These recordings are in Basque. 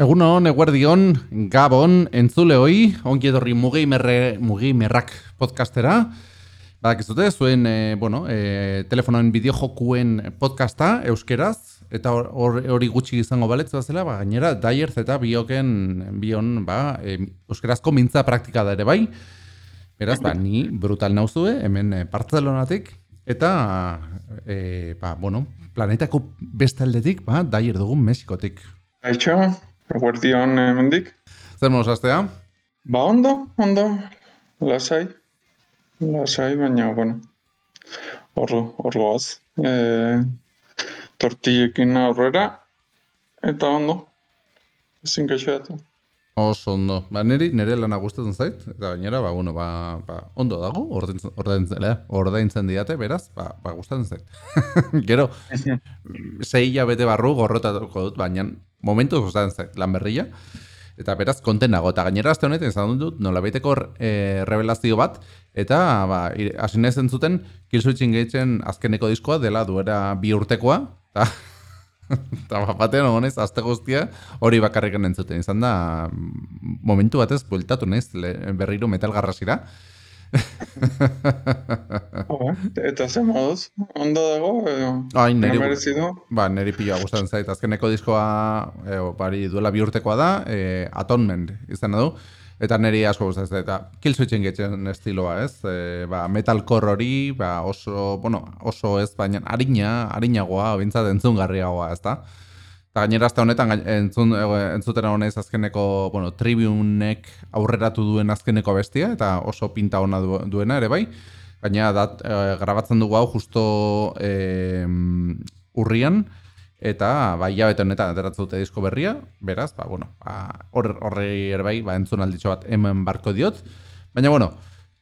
Egun hon, eguerdion, gabon, entzule hoi, ongi edorri mugei, merre, mugei merrak podcastera. Badak izute, zuen, e, bueno, e, telefonoen bideojokuen podcasta, euskeraz, eta hori gutxi izango baletzu zela, ba, gainera, daierz eta bioken, bion, ba, e, euskerazko mintza praktika da ere bai. Beraz, ba, ni brutal nauzue, hemen e, Bartzelonatik, eta, e, ba, bueno, planetako bestaldetik, ba, daier dugun Mexikotik. Aitxo, Eguerdion emendik. Zer moz, aztea? Ba, ondo, ondo, lasai. Lasai, baina, bueno, hor, hor goaz. E, tortillekin aurrera, eta ondo, ezin kaixeatu. Oso ondo. Ba, niri, nire lana gustatzen zait, eta gainera, ba, bueno, ba, ba, ondo dago, ordaintzen, ordaintzen, ordaintzen diate, beraz, ba, ba gustatzen zait. Gero, zei bete barru gorrotatuko dut, baina momentu gustatzen zait lan berria. Eta beraz, konten nago. Eta gainera azte honetan izan dut, nola baiteko e, revelazio bat, eta ba, asinez entzuten, Killswitch Engageen azkeneko diskoa dela duera bi urtekoa, eta eta batean honez, azte guztia hori bakarrik entzuten. Izan da, momentu batez, bueltatu nez, berriro metal garrasira. eta ze moduz, ondo dago, edo, Ai, neri, ba, neri piloa gustatzen zait, azkeneko diskoa, e, bari duela biurtekoa da, e, Atonement izan du, eta neri asko gustatzen eta Killswitch Engageen estiloa, ez, e, ba, metalcore hori, ba, oso, bueno, oso ez, baina harina, harinagoa, bintzat entzungarriagoa, ez da, Eta gainera azte honetan entzun, entzuten honez azkeneko, bueno, tribunek aurreratu duen azkeneko bestia, eta oso pinta ona duena ere bai. Gainera dat, e, grabatzen dugu hau justo e, urrian, eta bai jabete honetan ateratzen dute disko berria, beraz, ba, bueno, ba, horre ere bai, ba, entzun alditxo bat hemen barko diot. Baina, bueno,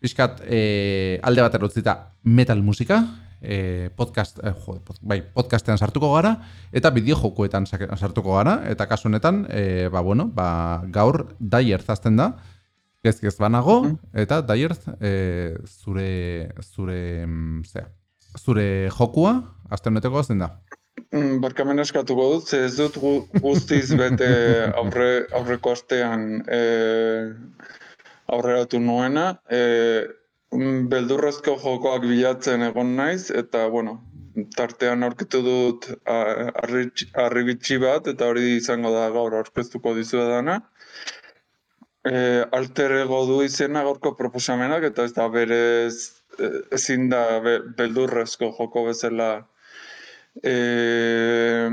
bizkat e, alde bat erutzita metal musika, e, podcast, e, jo, bai, podcastean sartuko gara, eta bideo jokuetan sartuko gara, eta kasu honetan, e, ba, bueno, ba, gaur daier zazten da, gezkez banago, eta daier e, zure, zure, mm, zera, zure jokua, azte honeteko zen da. Barkamen eskatuko dut, ez dut guztiz bete aurre, aurreko astean e, aurreratu nuena. E, Mm, beldurrezko jokoak bilatzen egon naiz, eta, bueno, tartean aurkitu dut arribitsi bat, eta hori izango da gaur aurkeztuko dizu dana. E, alter ego du izena gaurko proposamenak, eta ez da berez ezin da beldurrezko joko bezala e,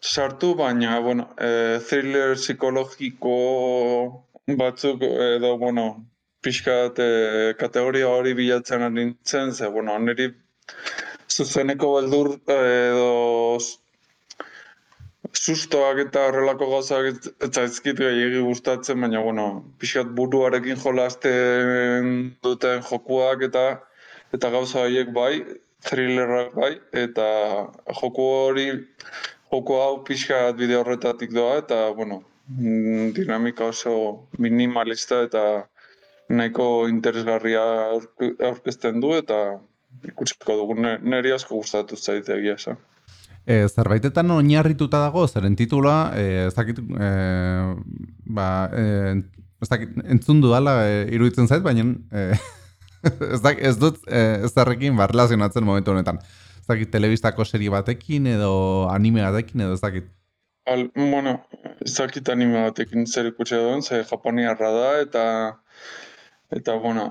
sartu, baina, bueno, e, thriller psikologiko batzuk edo, bueno, pixkat e, kategoria hori bilatzen nintzen, ze, bueno, niri zuzeneko beldur edo sustoak eta horrelako gauzak ez zaizkit gehiagi gustatzen, baina, bueno, pixkat buruarekin jolasten duten jokuak eta eta gauza horiek bai, thrillerrak bai, eta joku hori, joku hau pixkat bide horretatik doa, eta, bueno, mm, dinamika oso minimalista eta nahiko interesgarria aurkezten du eta ikusiko dugu neri asko gustatu zaite egia esan. E, zerbaitetan oinarrituta dago, zeren titula, e, ez dakit, e, ba, e, ez dakit, entzun dudala e, iruditzen zait, baina e, ez, dakit, ez dut e, ez darrekin barlazionatzen momentu honetan. Ez dakit, telebistako seri batekin edo anime batekin edo ez dakit. Al, bueno, ez dakit anime batekin zer ikutxe duen, ze japoniarra da eta Eta, bueno,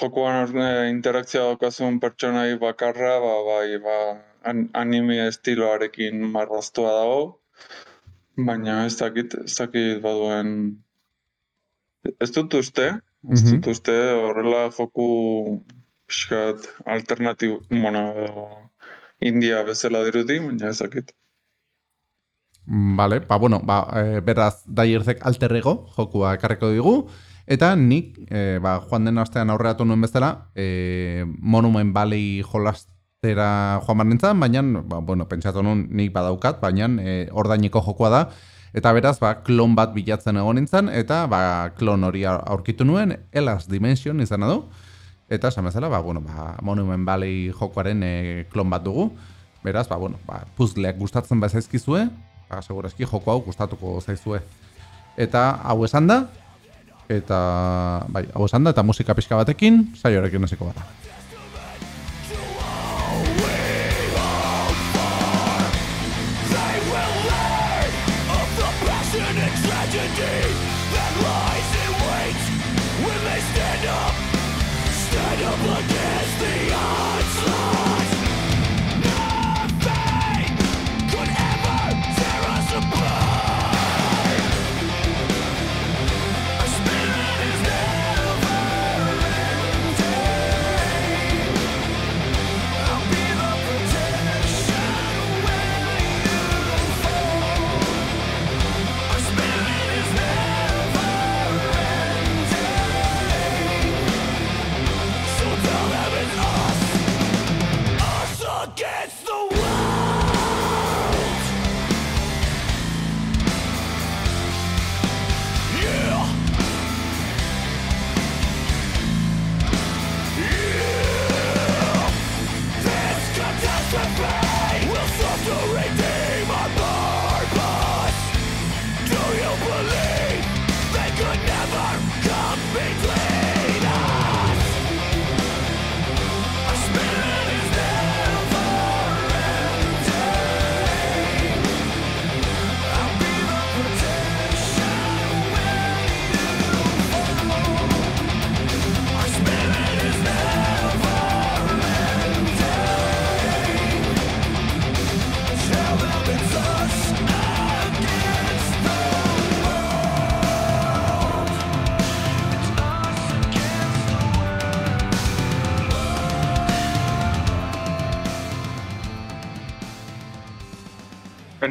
jokoan eh, interakzioa daukazun pertsonai bakarra, ba, bai, ba, anime estiloarekin marraztua dago, baina ez dakit, ez dakit baduen... Ez dut uste, ez dut uste horrela joku pixkat alternatib, bueno, India bezala dirudi, baina ez dakit. Vale, ba, bueno, ba, e, beraz, daierzek alterrego jokua ekarreko digu, Eta nik, e, ba, joan den astean aurreatu nuen bezala, e, Monument Valley jolastera joan bar nintzen, baina, ba, bueno, pentsatu nuen nik badaukat, baina e, ordaineko jokoa da. Eta beraz, ba, klon bat bilatzen egon nintzen, eta ba, klon hori aurkitu nuen, Elas Dimension izan du. Eta esan bezala, ba, bueno, ba, Monument Valley jokoaren e, klon bat dugu. Beraz, ba, bueno, ba, puzzleak gustatzen bazaizkizue, ba, segurazki joko hau gustatuko zaizue. Eta hau esan da, eta bai, hau esan da, eta musika pixka batekin, saioarekin hasiko bada.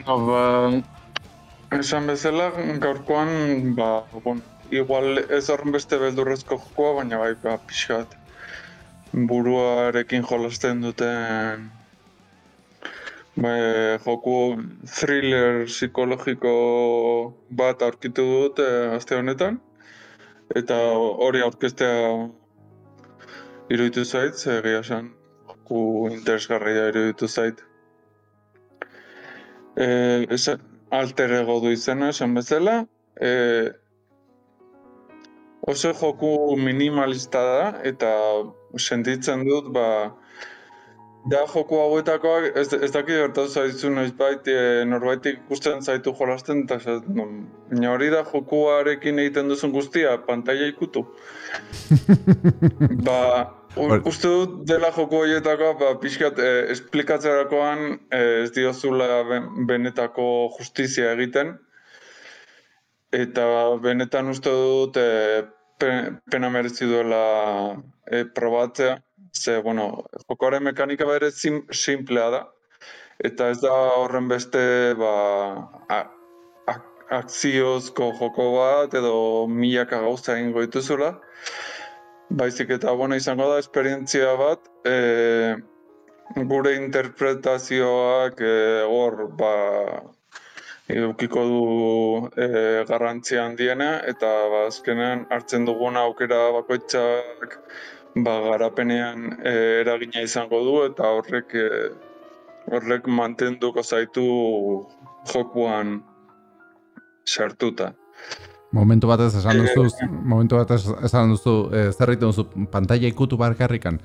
Bueno, ba, esan bezala, gaurkoan, ba, bon, igual ez horren beste beldurrezko jokoa, baina bai, ba, pixkat, buruarekin jolasten duten ba, joku thriller psikologiko bat aurkitu dut eh, aste honetan. Eta hori aurkestea iruditu zait, egia esan joku interesgarria iruditu zait. Esan, alter ego du izena esan bezala. Eh, oso joku minimalista da eta sentitzen dut ba da joku hauetakoak ez, ez dakit gertatu zaizu noizbait e, norbaitik ikusten zaitu jolasten eta esaten du, baina hori da jokuarekin egiten duzun guztia pantaila ikutu. ba, uste dut dela joku horietakoa ba, pixkat e, esplikatzerakoan e, ez diozula ben- benetako justizia egiten. Eta benetan uste dut e, pe- pena merezi duela e, probatzea. Ze, bueno, jokoaren mekanika bere sim, simplea da. Eta ez da horren beste, ba, akziozko joko bat edo milaka gauza egingo dituzula. Baizik eta, bueno, izango da esperientzia bat, e, gure interpretazioak e, ba, edukiko du e, garrantzia handiena eta ba, azkenean hartzen dugun aukera bakoitzak ba, garapenean e, eragina izango du eta horrek e, horrek mantenduko zaitu jokuan sartuta. Momentu batez esan duzu, momentu batez esan duzu, e, zer duzu, pantaila ikutu barkarrikan.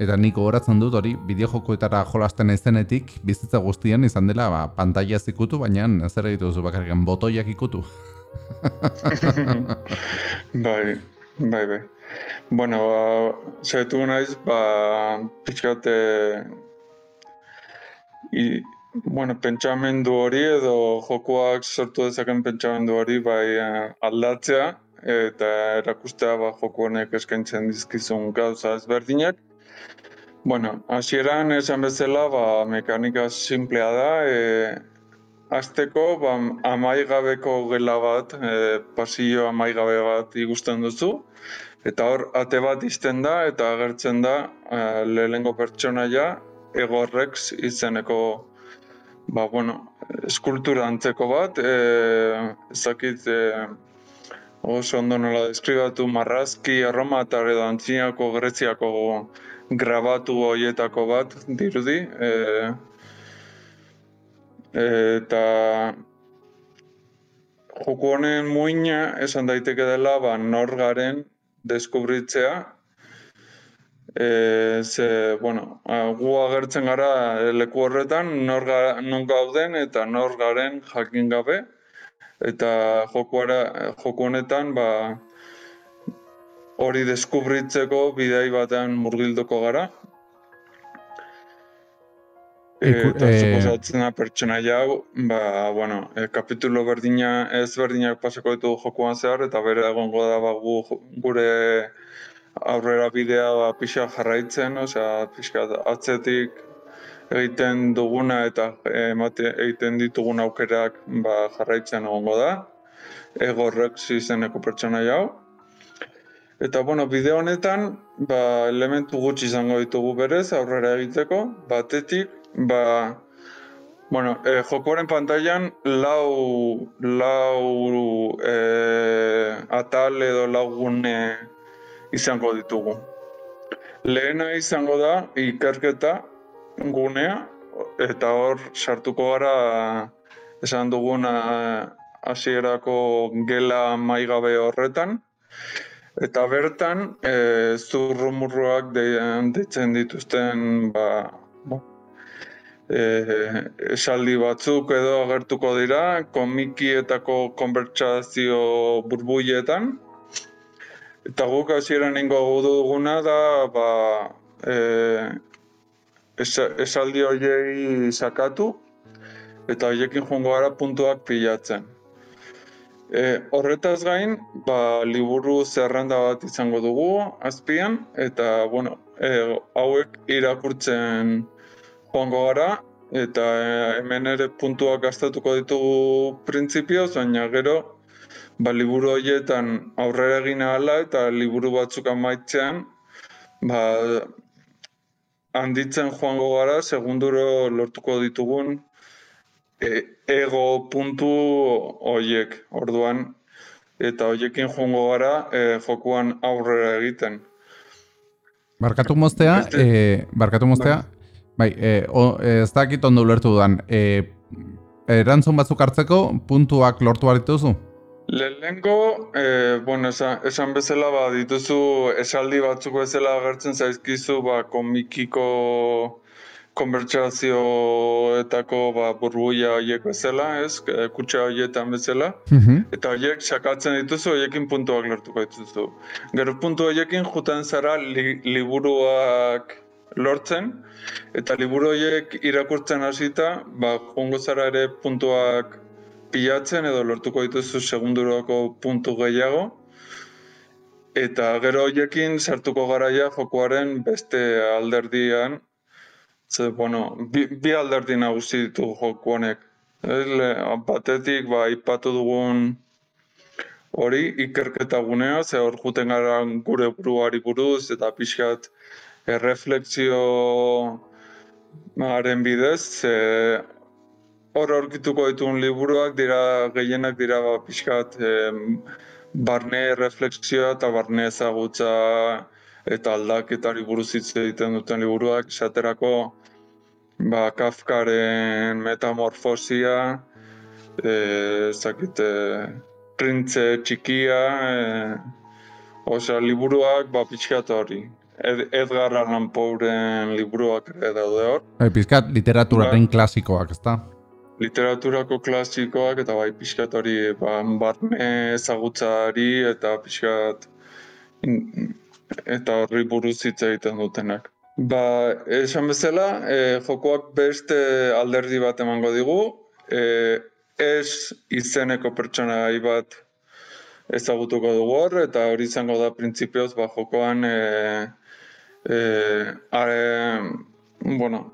Eta nik gogoratzen dut hori bideojokoetara jolasten izenetik bizitza guztian izan dela ba, pantaila ikutu, baina zer egiten duzu bakarrikan botoiak ikutu. bai, bai, bai. Bueno, ba, saiatu naiz, ba, pixkat, e, i, bueno, pentsamendu hori edo jokoak sortu dezaken pentsamendu hori bai eh, aldatzea eta erakustea ba, joko honek eskaintzen dizkizun gauza ezberdinak. Bueno, hasieran esan bezala, ba, mekanika simplea da, e, Azteko, ba, amaigabeko gela bat, e, pasillo amaigabe bat ikusten duzu, eta hor ate bat izten da, eta agertzen da e, lehenengo pertsonaia egorrex izeneko ba, bueno, eskultura antzeko bat, e, ezakit e, oso ondo nola deskribatu marrazki erromatar edo antzinako greziako grabatu hoietako bat dirudi. E, eta joku honen muina esan daiteke dela ba, nor garen deskubritzea. E, ze, bueno, gu agertzen gara leku horretan nor ga, non gauden eta nor garen jakin gabe. Eta jokuara, joku honetan ba, hori deskubritzeko bidei batean murgilduko gara. Iku- eta eh, suposatzen da pertsona jau, ba, bueno, e, kapitulo berdina, ez berdinak pasako ditugu jokuan zehar, eta bere egongo da ba, gu, gure aurrera bidea ba, pixa jarraitzen, osea, pixka atzetik egiten duguna eta emate, egiten ditugun aukerak ba, jarraitzen egongo da. Egorrek izeneko pertsona jau. Eta, bueno, bideo honetan, ba, elementu gutxi izango ditugu berez, aurrera egiteko. Batetik, ba, bueno, e, jokoaren pantailan lau, lau e, atal edo lau gune izango ditugu. Lehena izango da ikerketa gunea, eta hor sartuko gara esan duguna hasierako gela maigabe horretan. Eta bertan, e, zurrumurruak de, deitzen dituzten ba, e, esaldi batzuk edo agertuko dira, komikietako konbertsazio burbuietan. Eta guk hasieran ingo duguna da, ba, e, esa- esaldi horiei sakatu, eta horiekin joango gara puntuak pilatzen. E, horretaz gain, ba, liburu zerrenda bat izango dugu azpian, eta bueno, e, hauek irakurtzen joango gara, eta e, hemen ere puntuak gastatuko ditugu printzipioz, baina gero ba, liburu horietan aurrera egin ahala eta liburu batzuk amaitzean ba, handitzen joango gara segunduro lortuko ditugun e, ego puntu hoiek orduan eta hoiekin joango gara e, jokuan aurrera egiten. Barkatu moztea, Beste- e, barkatu moztea, bai, e, o, ez dakit ondo ulertu dudan, e, erantzun batzuk hartzeko puntuak lortu behar dituzu? Lehenengo, eh, bueno, esan, esan bezala ba, dituzu esaldi batzuk bezala agertzen zaizkizu ba, komikiko konbertsazioetako ba, burbuia horiek bezala, ez? Kutxa horietan bezala. Mhm. Eta horiek sakatzen dituzu, horiekin puntuak lortuko dituzu. Gero puntu horiekin juten zara li, liburuak lortzen, eta liburu horiek irakurtzen hasita, ba, joango zara ere puntuak pilatzen edo lortuko dituzu segunduroko puntu gehiago. Eta gero horiekin sartuko garaia jokuaren beste alderdian, ze, bueno, bi, bi alderdi nagusi ditu joku honek. Batetik, ba, ipatu dugun hori ikerketa gunea, ze hor juten gara gure buruari buruz, eta pixkat erreflexio haren bidez, ze hor aurkituko ditugun liburuak dira gehienak dira ba, pixkat em, barne reflexioa eta barne ezagutza eta aldaketari buruz hitz egiten duten liburuak, esaterako ba, Kafkaren metamorfosia, eh, zakit, eh, printze txikia, eh, osea, liburuak ba, pixkat hori. Ed, Edgar Allan Poeren liburuak ere daude hor. Bai, pizkat literaturaren klasikoak, ezta? Literaturako klasikoak eta bai pixkat hori ba, barne ezagutzari eta pixkat in- eta horri buruz hitz egiten dutenak. Ba, esan bezala, e, jokoak beste alderdi bat emango digu, e, ez izeneko pertsonai bat ezagutuko dugu hor, eta hori izango da printzipioz ba, jokoan e, e, are, bueno,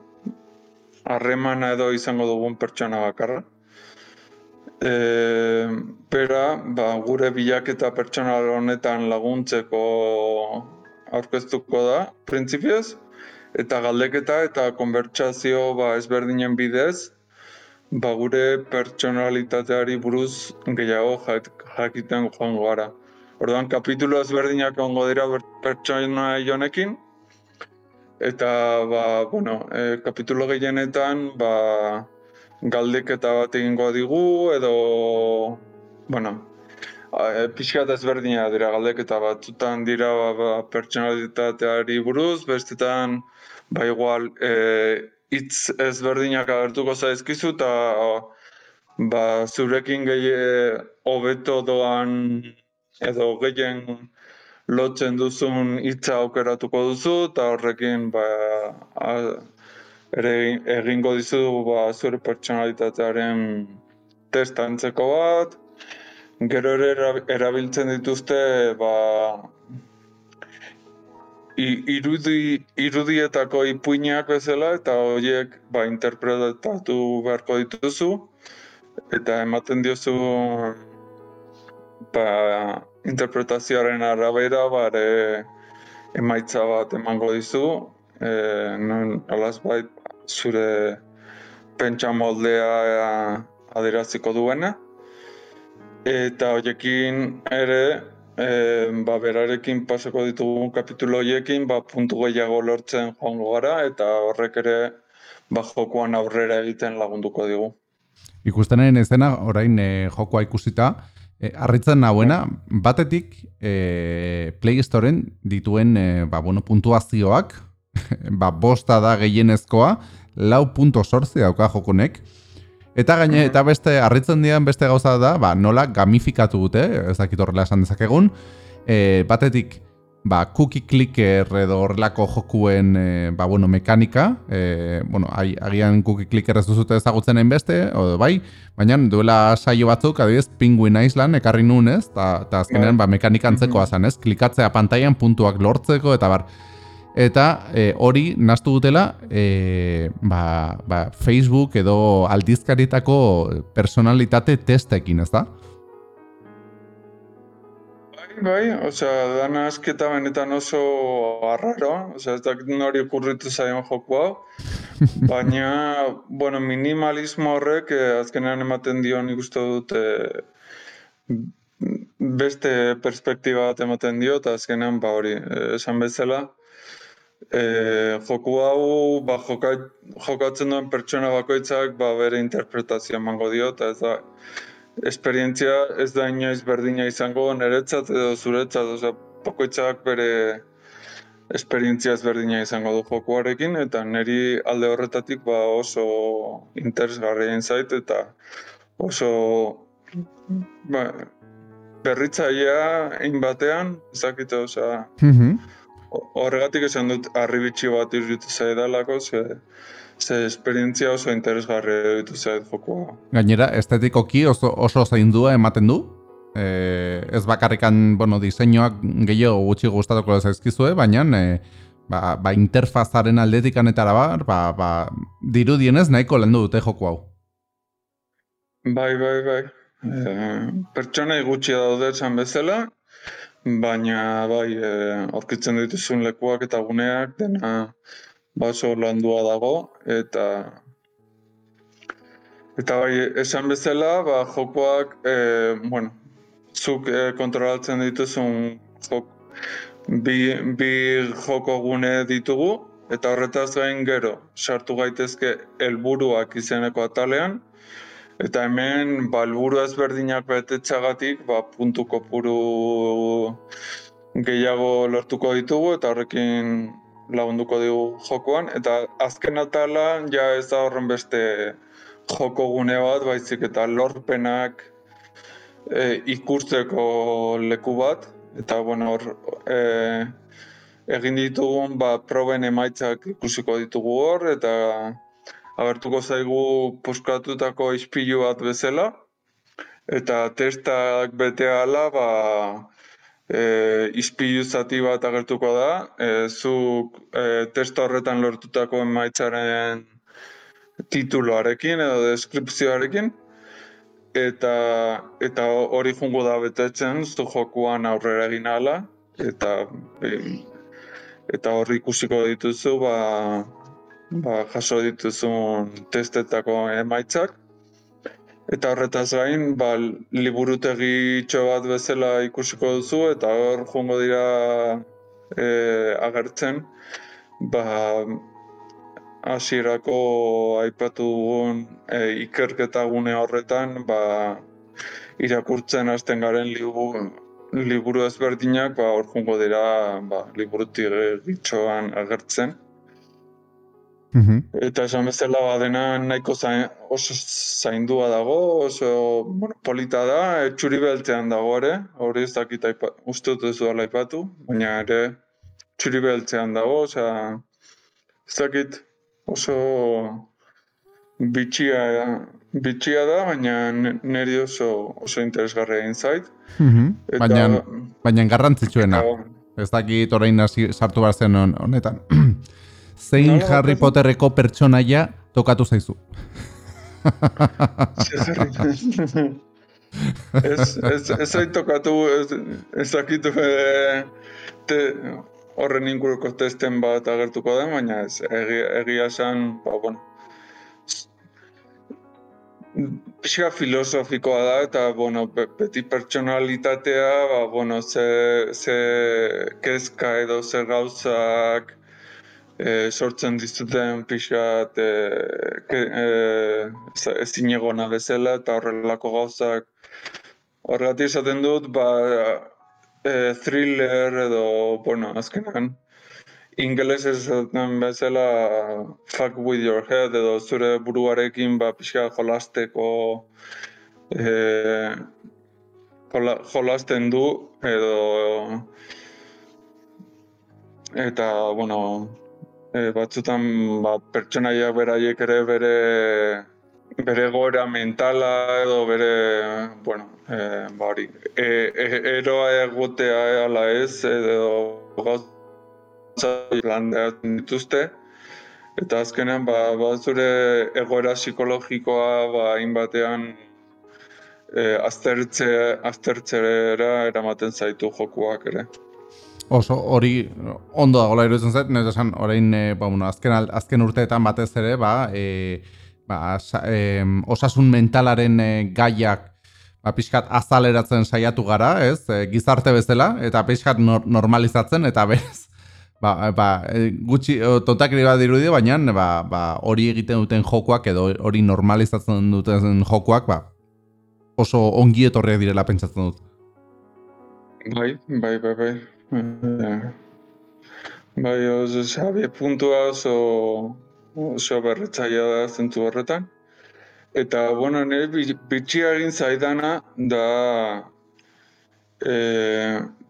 harremana edo izango dugun pertsona bakarra. E, pera, ba, gure bilaketa pertsonal honetan laguntzeko aurkeztuko da, printzipioz, eta galdeketa eta konbertsazio ba, ezberdinen bidez, ba, gure pertsonalitateari buruz gehiago jak- jakiten joango gara. Orduan, kapitulo ezberdinak egongo dira pertsona honekin, Eta, ba, bueno, e, kapitulo gehienetan, ba, galdeketa bat egingo digu, edo bueno, e, pixka ezberdina dira galdeketa batzutan dira ba, ba, pertsonalitateari buruz, bestetan ba igual e, hitz ezberdinak agertuko zaizkizu eta ba, zurekin gehi hobeto doan edo gehien lotzen duzun hitza aukeratuko duzu eta horrekin ba, ere egingo dizu ba, zure pertsonalitatearen testa antzeko bat, gero ere erabiltzen dituzte ba, irudi, irudietako ipuinak bezala eta horiek ba, interpretatu beharko dituzu. Eta ematen diozu ba, interpretazioaren arabera bare emaitza bat emango dizu e, non alaz bait zure pentsa moldea adieraziko duena eta horiekin ere e, ba, berarekin pasako ditugun kapitulo horiekin ba, puntu gehiago lortzen joango gara eta horrek ere ba, jokoan aurrera egiten lagunduko digu. Ikustenen ezena orain e, jokoa ikusita, e, arritzen nahuena, batetik e, Play Storeen dituen e, ba, bueno, puntuazioak, ba, bosta da gehienezkoa, lau punto sortzi dauka jokunek, Eta gaine, eta beste, harritzen dian beste gauza da, ba, nola gamifikatu dute, ez dakit horrela esan dezakegun, e, batetik, ba, cookie clicker edo horrelako jokuen, e, ba, bueno, mekanika, e, bueno, agian cookie clicker ez duzute ezagutzen egin beste, o, bai, baina duela saio batzuk, adibidez, Penguin Island ekarri nun ez, eta azkenean, bai. ba, mekanika antzekoa mhm. ez, klikatzea pantailan puntuak lortzeko, eta bar, Eta e, hori naztu dutela e, ba, ba, Facebook edo aldizkaritako personalitate testekin, ez da? Bai, osea, dana asketa benetan oso arraro, osea, ez dakit nori okurritu zaion joku hau, baina, bueno, minimalismo horrek eh, azkenean ematen dio nik uste dut eh, beste perspektiba bat ematen dio, eta azkenean, ba hori, eh, esan bezala, E, joku hau ba, joka, jokatzen duen pertsona bakoitzak ba, bere interpretazioa emango dio eta ez da esperientzia ez da inoiz berdina izango niretzat edo zuretzat, oza, bakoitzak bere esperientzia ezberdina izango du jokuarekin eta niri alde horretatik ba, oso interesgarrien zait eta oso ba, berritzaia egin batean, ezakite, oza, mm horregatik esan dut arribitxi bat iruditu zaidalako, ze, ze esperientzia oso interesgarri iruditu zaid jokoa. Gainera, estetikoki oso, oso zaindua ematen du, e, ez bakarrikan, bueno, diseinuak gehiago gutxi gustatuko zaizkizue, baina e, ba, ba, interfazaren aldetikan eta bar, ba, ba, dirudienez nahiko lendu dute joko hau. Bai, bai, bai. E, pertsona gutxi daude esan bezala, baina bai, e, aurkitzen dituzun lekuak eta guneak dena baso landua dago eta eta bai, esan bezala, ba, jokoak, e, bueno, zuk e, kontrolatzen dituzun jok, bi, bi joko gune ditugu eta horretaz gain gero sartu gaitezke helburuak izeneko atalean Eta hemen, ba, elburu ezberdinak betetxagatik, ba, puntu kopuru gehiago lortuko ditugu, eta horrekin lagunduko dugu jokoan. Eta azken atala, ja ez da horren beste joko gune bat, baizik eta lorpenak e, ikusteko leku bat. Eta, bueno, hor, e, egin ditugun, ba, proben emaitzak ikusiko ditugu hor, eta agertuko zaigu puskatutako ispilu bat bezala, eta testak bete ala, ba, e, ispilu zati bat agertuko da, e, zuk e, testa horretan lortutako emaitzaren tituloarekin edo deskripzioarekin, eta eta hori jungo da betetzen, zu jokuan aurrera egin ala, eta e, eta horri ikusiko dituzu, ba, ba, jaso dituzun testetako emaitzak. Eta horretaz gain, ba, liburutegi bat bezala ikusiko duzu, eta hor jongo dira e, agertzen, ba, hasierako aipatu dugun e, ikerketa gune horretan, ba, irakurtzen hasten garen liburu, liburu ezberdinak, ba, hor jungo dira, ba, liburutik gitxoan agertzen. Mhm. Eta esan bezala badena nahiko zain, oso zaindua dago, oso bueno, polita da, e, txuri beltzean dago ere, hori ez dakit aipa, uste dut ez dudala aipatu, baina ere txuri beltzean dago, osea, ez dakit oso bitxia, bitxia da, baina niri oso, oso interesgarria egin zait. Mhm. Eta, Baina, baina garrantzitsuena. Ez dakit orain sartu behar zen hon- honetan. Zein Nola Harry? Potterreko pertsonaia tokatu zaizu? ez, ez, ez zait tokatu, ez, ez dakit eh, te, horren inguruko testen bat agertuko den, baina ez, egia, egia esan, ba, bueno, pixka filosofikoa da, eta, bueno, be- beti pertsonalitatea, ba, bueno, ze, ze kezka edo ze gauzak, e, sortzen dizuten pixat e, e, ezin egona bezala eta horrelako gauzak. Horregatik esaten dut ba, e, thriller edo, bueno, azkenan ingeles esaten bezala fuck with your head edo zure buruarekin ba, pixka jolasteko e, jola, jolasten du edo eta, bueno, e, batzutan ba, pertsonaiak beraiek ere bere bere goera mentala edo bere, bueno, e, ba hori, e, e, eroa egotea ala ez, edo gauza planteatzen dituzte, eta azkenean ba, ba zure egoera psikologikoa ba hainbatean e, aztertze, aztertzera eramaten zaitu jokuak ere. Oso hori ondo dagoela iruditzen zait, nire esan orain e, ba, bueno, azken, al- azken urteetan batez ere, ba, e, ba, sa, em, osasun mentalaren e, gaiak ba, pixkat azaleratzen saiatu gara, ez, e, gizarte bezala, eta pixkat nor, normalizatzen, eta berez, ba, ba, e, gutxi, o, tontakiri bat dirudi, baina ba, ba, hori egiten duten jokoak edo hori normalizatzen duten jokoak, ba, oso ongi etorriak direla pentsatzen dut. Bai, bai, bai, bai. Bai, oso xabi puntua oso, oso berretzaia da zentzu horretan. Eta, bueno, bi- bitxia egin zaidana da, e,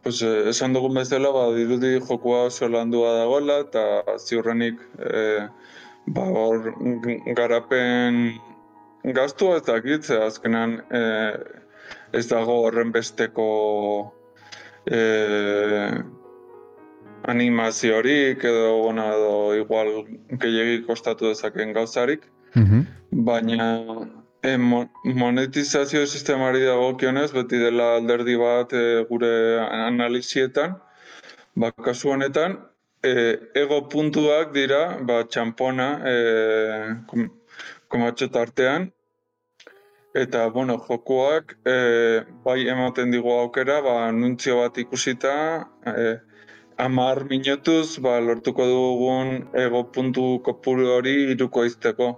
pues, esan dugun bezala, ba, dirudi jokua oso landua dagoela, eta ziurrenik, e, ba, hor garapen gastua ez dakit, ze azkenan e, ez dago horren besteko e, animaziorik edo, bueno, edo igual gehiagik kostatu dezaken gauzarik, Mhm. baina e, mo- monetizazio sistemari dagokionez beti dela alderdi bat e, gure analizietan, ba, kasu honetan, e, ego puntuak dira, ba, txampona e, kom, komatxo tartean, Eta, bueno, jokoak e, bai ematen digu aukera, ba, anuntzio bat ikusita, e, amar minutuz, ba, lortuko dugun ego puntu kopuru hori iruko izteko.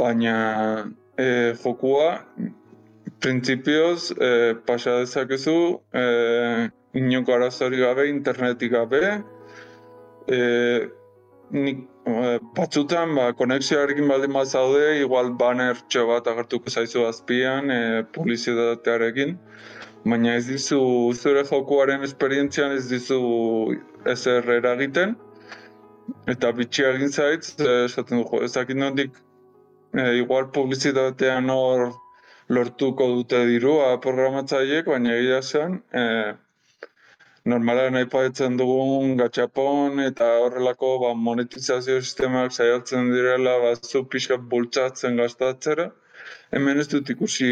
Baina e, jokua, printzipioz, e, pasa dezakezu, e, inoko arazori gabe, internetik gabe, e, nik, e, batzutan, ba, konexioarekin baldin bat zaude, igual banner txo bat agertuko zaizu azpian, e, publizitatearekin, baina ez dizu, zure jokuaren esperientzian ez dizu ezer eragiten, eta bitxia egin zaitz, e, esaten du, jo, ez dakit nondik, e, igual publizitatean hor lortuko dute dirua programatzaileek, baina egia esan, e, normalean aipatzen dugun gatxapon eta horrelako ba, monetizazio sistemak saiatzen direla ba, zu pixka bultzatzen gastatzera. Hemen ez dut ikusi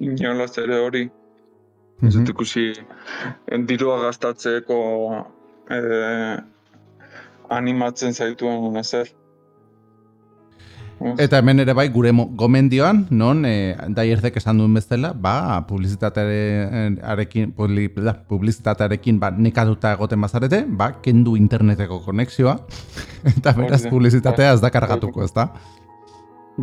inolaz ere hori. Ez dut ikusi dirua gastatzeko eh, animatzen zaituen ezer. Eta hemen ere bai gure gomendioan, non e, daierzek esan duen bezala, ba, publizitatearekin, publizitatearekin ba, nekatuta egoten bazarete, ba, kendu interneteko konexioa, eta beraz publizitatea ez da kargatuko, ez da?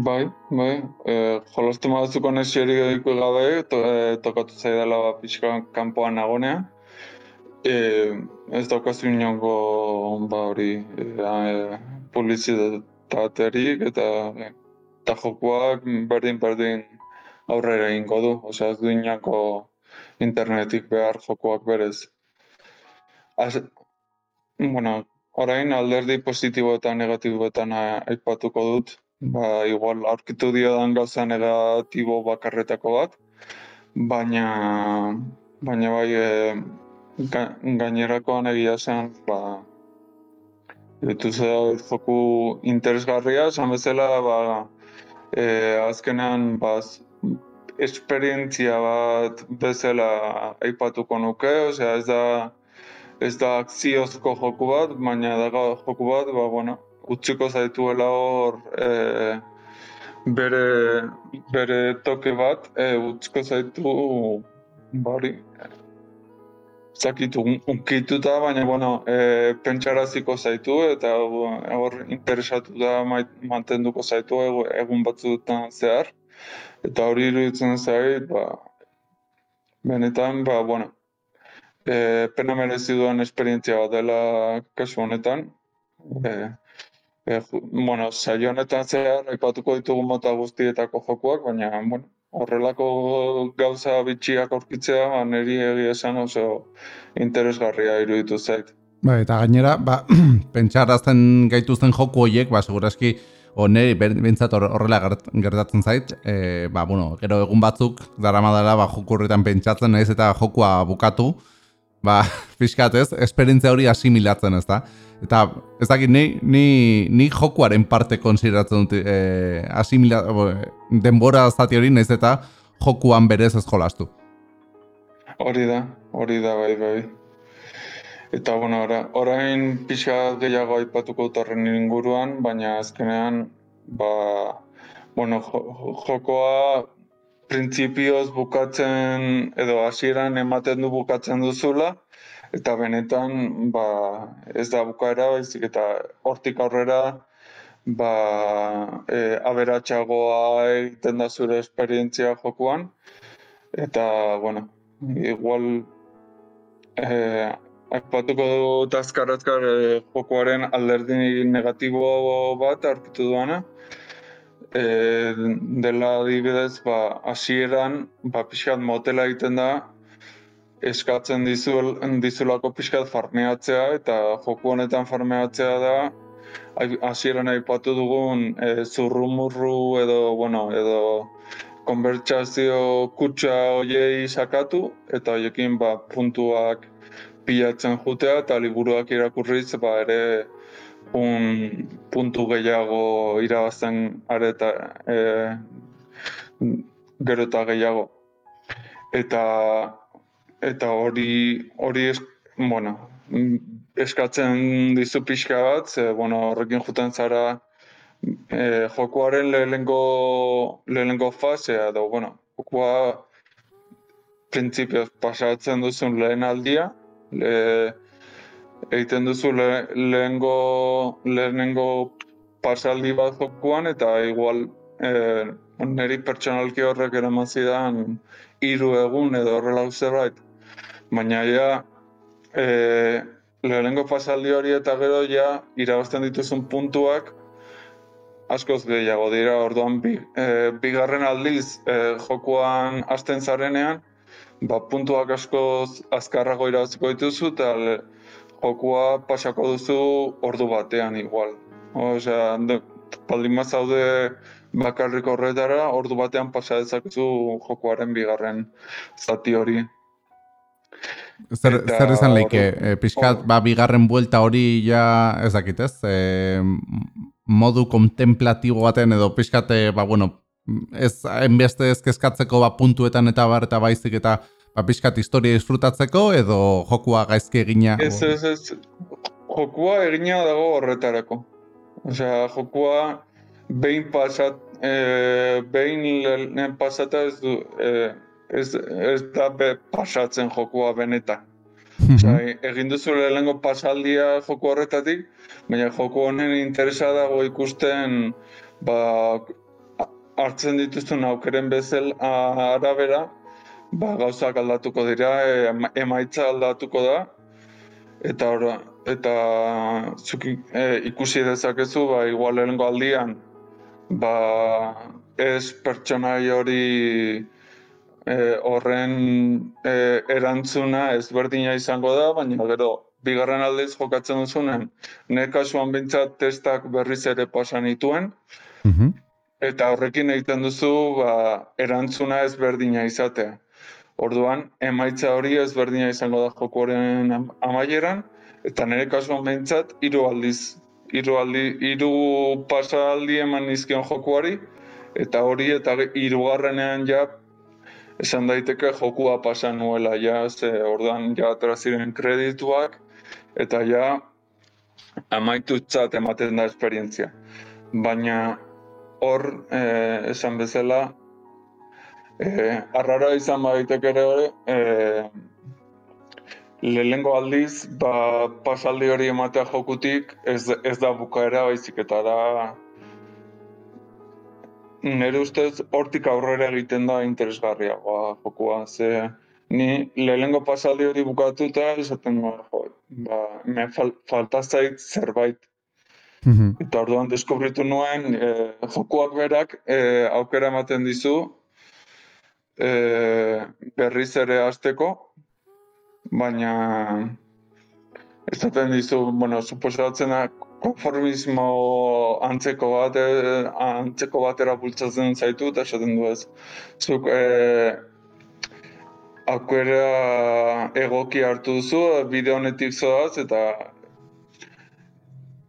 Bai, bai, e, jolastu mazuko konexioari gabe, to, e, tokatu zaidala ba, pixka kanpoan nagonea. E, ez daukazu inongo ba hori e, e, publizitaterik eta eta jokuak berdin berdin aurrera egingo du. Osea, ez du internetik behar jokuak berez. Az, bueno, orain alderdi positibo eta negatiboetan aipatuko dut ba, igual aurkitu dio dan gauza negatibo bakarretako bat, baina, baina bai e, ga, gainerakoan egia zen, ba, ditu foku interesgarria, esan bezala, ba, e, azkenean, ba, esperientzia bat bezala aipatuko nuke, osea ez da ez da akziozko joku bat, baina da joku bat, ba, bueno, utziko zaituela hor e, bere, bere toke bat, e, utziko zaitu bari, zakitu unkituta, baina bueno, e, pentsaraziko zaitu eta hor interesatu da mantenduko zaitu egun batzuetan zehar. Eta hori iruditzen zait, ba, benetan, ba, bueno, e, pena merezi duen esperientzia bat dela kasu honetan. E, E, bueno, saio honetan zehar aipatuko ditugu mota guztietako jokuak, baina bueno, horrelako gauza bitxiak aurkitzea, ba, niri egia esan oso interesgarria iruditu zait. Ba, eta gainera, ba, pentsarazten gaituzten joku horiek, ba, segurazki, o niri bintzat horrela gertatzen zait, e, ba, bueno, gero egun batzuk, dara madara, ba, joku horretan pentsatzen, naiz eta jokua bukatu, ba, fiskatez, esperientzia hori asimilatzen ez da. Eta ez dakit, ni, ni, ni jokuaren parte konsideratzen dut e, asimila, denbora zati hori nahiz eta jokuan berez ez jolastu. Hori da, hori da, bai, bai. Eta, bueno, orain pixka gehiago aipatuko dut horren inguruan, baina azkenean, ba, bueno, jokoa printzipioz bukatzen, edo hasieran ematen du bukatzen duzula, eta benetan ba, ez da bukaera baizik eta hortik aurrera ba, e, aberatsagoa egiten da zure esperientzia jokuan eta bueno, igual e, aipatuko dut azkar azkar e, jokuaren alderdi negatibo bat aurkitu duana e, dela adibidez ba, hasieran ba, pixkat motela egiten da. Eskatzen dizul, dizulako pixkat farmeatzea eta joku honetan farmeatzea da. Hasieran aipatu dugun e, zurrumurru edo bueno, edo konbertsazio kutsa hoiei sakatu eta hoiekin ba, puntuak pilatzen jutea eta liburuak irakurriz ba, ere un puntu gehiago irabazten areta e, gero eta gehiago. Eta eta hori hori es, bueno, eskatzen dizu pixka bat, ze, bueno, horrekin juten zara e, jokuaren lehenengo, lehenengo fasea, edo, bueno, jokua printzipioz pasatzen duzun lehen aldia, le, egiten duzu le, lehenengo, lehenengo pasaldi bat jokuan, eta igual e, niri pertsonalki horrek ere mazidan hiru egun edo horrela zerbait. Baina ja e, lehenengo pasaldi hori eta gero ja irabazten dituzun puntuak askoz gehiago dira. Orduan bi, e, bigarren aldiz e, jokuan hasten zarenean ba, puntuak askoz azkarrago irabaziko dituzu eta jokua pasako duzu ordu batean igual. Osea, baldin mazaude bakarrik horretara, ordu batean pasa dezakezu jokuaren bigarren zati hori. Zer, eta, zer izan leike, e, pixkat, ba, bigarren buelta hori ja, ez dakit ez, e, modu kontemplatibo baten edo pixkat, ba, bueno, ez enbeste ez kezkatzeko ba, puntuetan eta bar eta baizik eta ba, pixkat historia disfrutatzeko edo jokua gaizke egina? Ez, ez, ez, jokua egina dago horretarako. Osea, jokua behin pasat, e, behin pasata ez du, e, ez, ez da be, pasatzen jokua benetan. Mm egin duzu lehenengo pasaldia joko horretatik, baina joko honen interesa dago ikusten ba, hartzen dituzun aukeren bezel arabera, ba, gauzak aldatuko dira, e, emaitza aldatuko da, eta ora, eta zuk e, ikusi dezakezu, ba, igual aldian, ba, ez pertsonai hori e, horren e, erantzuna ezberdina izango da, baina gero bigarren aldiz jokatzen duzunen, nire kasuan bintzat testak berriz ere pasan ituen, mhm. eta horrekin egiten duzu ba, erantzuna ezberdina izatea. Orduan, emaitza hori ezberdina izango da jokoaren amaieran, eta nire kasuan behintzat, hiru aldiz, hiru aldi, hiru pasaldi eman nizkion jokuari, eta hori eta hirugarrenean ja esan daiteke jokua pasa nuela ja, ze orduan ja ziren kredituak, eta ja amaitutzat ematen da esperientzia. Baina hor, eh, esan bezala, eh, arrara izan baditek ere hori, eh, lehengo aldiz, ba, pasaldi hori ematea jokutik, ez, ez da bukaera baizik eta da nire ustez hortik aurrera egiten da interesgarriagoa jokua, ze ni lehengo pasaldi hori bukatuta esaten ba, jo, ba, me fal, falta zait zerbait. Mm Eta orduan deskubritu nuen e, jokuak berak e, aukera ematen dizu e, berriz ere hasteko, baina esaten dizu, bueno, suposatzen konformismo antzeko bat, e, antzeko batera bultzatzen zaitu, eta esaten du ez. Zuk, e, aukera egoki hartu duzu, bide honetik zoaz, eta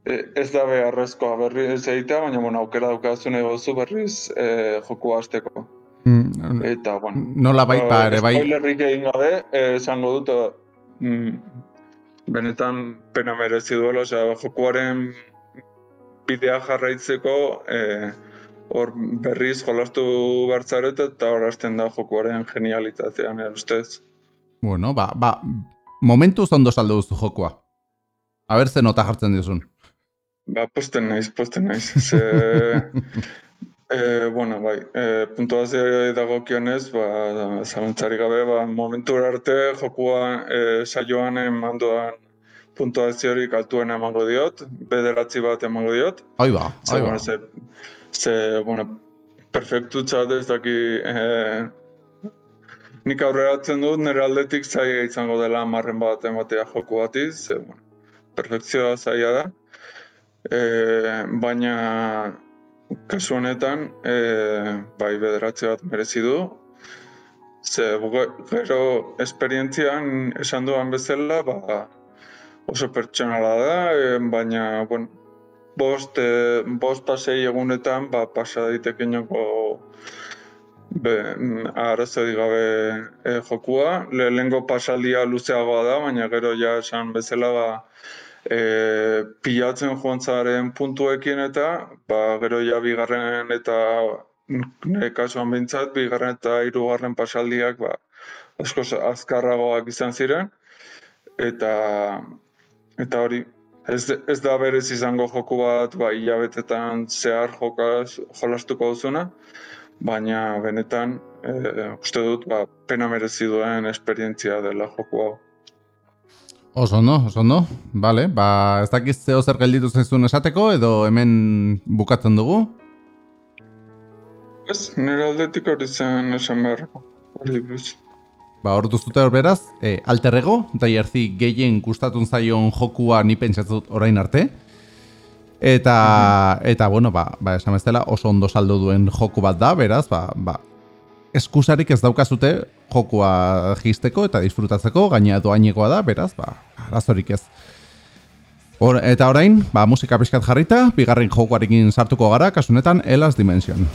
e, ez da beharrezkoa berri ez egitea, baina bueno, aukera daukazun egozu berriz e, joku hasteko. Mm, eta, bueno, nola bai, ba, ere bai. Spoilerrik egin gabe, e, esango dut, mm, benetan pena merezi duela, osea, jokuaren bidea jarraitzeko, e, hor berriz jolastu bertzaret eta hor da jokuaren genialitatean ustez. Bueno, ba, ba, momentu zondo saldo duzu jokua. A ber, ze nota jartzen dizun. Ba, posten naiz, posten naiz. Ze, e, bueno, bai, e, puntuazio dago kionez, ba, zalantzari gabe, ba, momentu arte jokua e, saioan emandoan puntuaziorik altuena emango diot, bederatzi bat emango diot. Aiba, aiba. Ze, Ze, bueno, perfektu txat ez daki... Eh, nik aurreratzen dut nire aldetik zaila izango dela marren bat ematea joku batiz. Ze, bueno, perfekzioa zaila da. E, baina kasu honetan, e, bai bederatze bat merezi du. Ze, gero esperientzian esan duan bezala, ba, oso pertsonala da, e, baina, bueno, bost, e, bost pasei egunetan ba, pasa daitekenoko be, arazo gabe e, jokua. Lehenengo pasaldia luzeagoa da, baina gero ja esan bezala ba, e, pilatzen joan zaren puntuekin eta ba, gero ja bigarren eta nire kasuan bintzat, bigarren eta hirugarren pasaldiak ba, asko azkarragoak izan ziren. Eta, eta hori, Ez, ez da berez izango joku bat, ba, hilabetetan zehar jokaz, jolastuko duzuna, baina benetan, e, uste dut, ba, pena merezi duen esperientzia dela joku hau. Oso no, oso no. Vale, ba, ez dakiz zeo zer gelditu zaizun esateko, edo hemen bukatzen dugu? Ez, nire aldetik hori zen esan beharreko. Hori Ba, hor duzute hor beraz, e, alterrego, eta jarzi gehien gustatun zaion jokua ni pentsatzut orain arte. Eta, mhm. eta bueno, ba, ba, esan bezala oso ondo saldo duen joku bat da, beraz, ba, ba, eskusarik ez daukazute jokua jisteko eta disfrutatzeko, gaina doainekoa da, beraz, ba, arazorik ez. Or, eta orain, ba, musika pixkat jarrita, bigarren jokuarekin sartuko gara, kasunetan, Elas Dimension.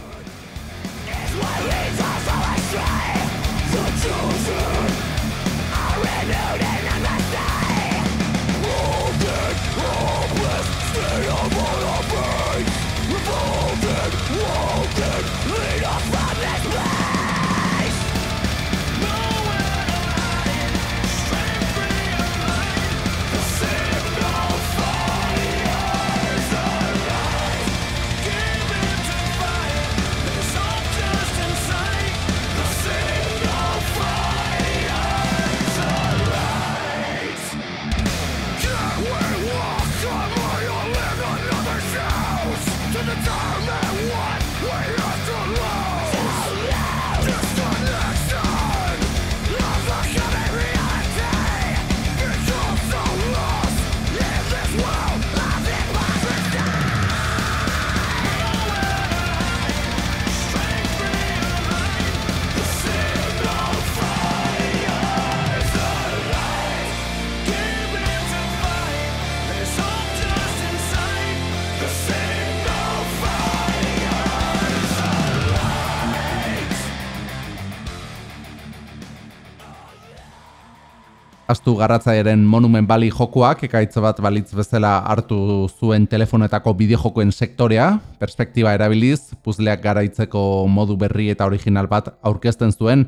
Astu garratzaiaren monumen bali jokoak, ekaitz bat balitz bezala hartu zuen telefonetako bideojokoen sektorea, perspektiba erabiliz, puzleak garaitzeko modu berri eta original bat aurkezten zuen,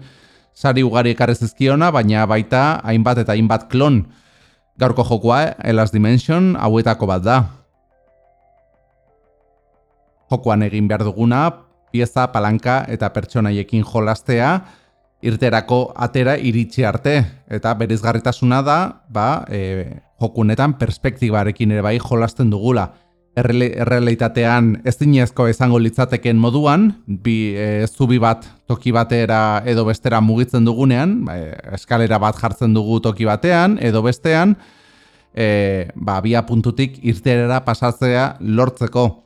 sari ugari ekarrez izkiona, baina baita hainbat eta hainbat klon. Gaurko jokoa, Elas Dimension, hauetako bat da. Jokoan egin behar duguna, pieza, palanka eta pertsonaiekin jolastea, irterako atera iritsi arte. Eta berizgarritasuna da ba e, jokunetan perspektibarekin ere bai jolasten dugula. Errealitatean ezinezko izango litzateken moduan bi e, zubi bat toki batera edo bestera mugitzen dugunean ba, e, eskalera bat jartzen dugu toki batean edo bestean e, ba, bia puntutik irterera pasatzea lortzeko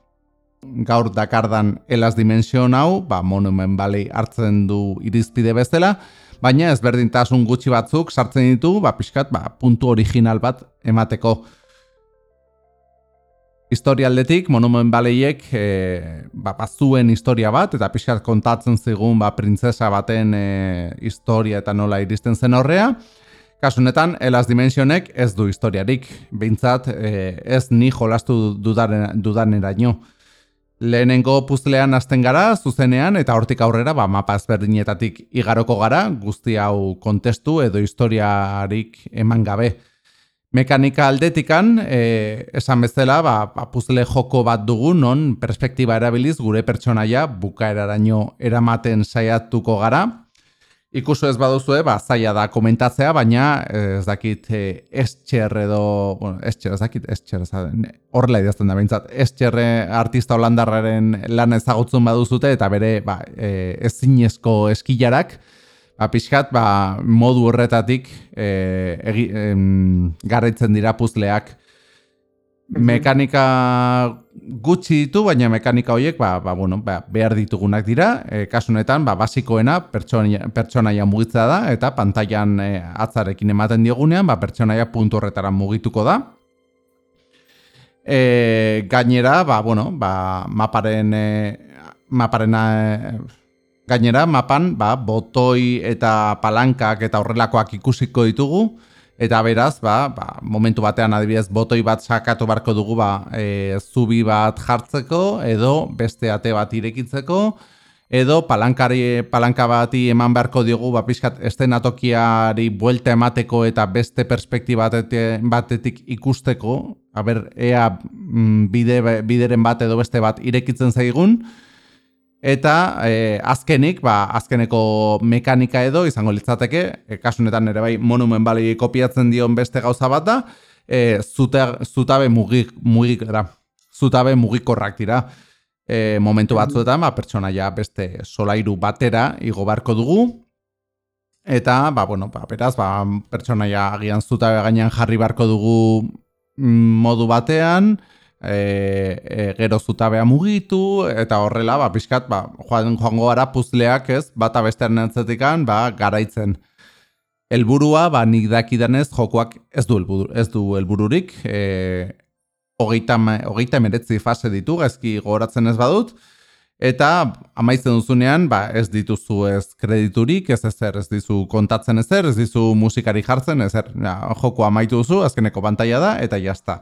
gaur dakardan elas dimension hau, ba, monumen balei hartzen du irizpide bezala, baina ezberdintasun gutxi batzuk sartzen ditu, ba, pixkat, ba, puntu original bat emateko. Historialdetik, monumen baleiek e, ba, bazuen historia bat, eta pixkat kontatzen zigun ba, printzesa baten e, historia eta nola iristen zen horrea. Kasunetan, Elas Dimensionek ez du historiarik, behintzat e, ez ni jolastu dudan, dudaneraino. Lehenengo puzlean hasten gara, zuzenean, eta hortik aurrera, ba, mapa ezberdinetatik igaroko gara, guzti hau kontestu edo historiarik eman gabe. Mekanika aldetikan, e, esan bezala, ba, ba, puzle joko bat dugu, non perspektiba erabiliz gure pertsonaia bukaeraraino eramaten saiatuko gara, Ikusu ez baduzue, ba, zaila da komentatzea, baina ez dakit eh, estxer edo, bueno, estxer, ez dakit estxer, horrela idazten da behintzat, estxer artista holandarraren lan ezagutzen baduzute, eta bere ba, e, ez eskilarak, ba, pixkat, ba, modu horretatik e, egi, garritzen dira puzleak. Mekanika gutxi ditu, baina mekanika horiek ba, ba, bueno, ba, behar ditugunak dira. E, kasunetan, ba, basikoena pertsonaia, pertsonaia mugitza da, eta pantailan e, atzarekin ematen diogunean, ba, pertsonaia puntu horretara mugituko da. E, gainera, ba, bueno, ba, maparen, e, maparen e, gainera, mapan, ba, botoi eta palankak eta horrelakoak ikusiko ditugu, Eta beraz, ba, ba, momentu batean adibidez botoi bat sakatu barko dugu ba, e, zubi bat jartzeko edo beste ate bat irekitzeko edo palankari, palanka bati eman beharko diogu ba, pixkat estenatokiari buelta emateko eta beste perspektiba batetik ikusteko. Aber, ea mm, bide, bideren bat edo beste bat irekitzen zaigun Eta e, azkenik, ba, azkeneko mekanika edo izango litzateke, e, kasunetan ere bai monumen bali kopiatzen dion beste gauza bat da, e, zute, zutabe mugik, mugik, da, zutabe mugikorrak dira. E, momentu batzuetan, ba, pertsona ja beste solairu batera igo barko dugu, eta, ba, bueno, ba, beraz, ba, pertsona ja agian zutabe gainean jarri barko dugu mm, modu batean, e, e, gero zutabea mugitu, eta horrela, ba, pixkat, ba, joan, joango gara puzleak ez, bata bestean nentzetikan, ba, garaitzen. Elburua, ba, nik dakidanez, jokoak ez du, elburu, ez du elbururik, e, hogeita, hogeita meretzi fase ditu, ezki gogoratzen ez badut, eta amaitzen duzunean, ba, ez dituzu ez krediturik, ez ezer, ez dizu kontatzen ezer, ez dizu musikari jartzen, ezer, ja, joko amaitu duzu, azkeneko pantalla da, eta jazta.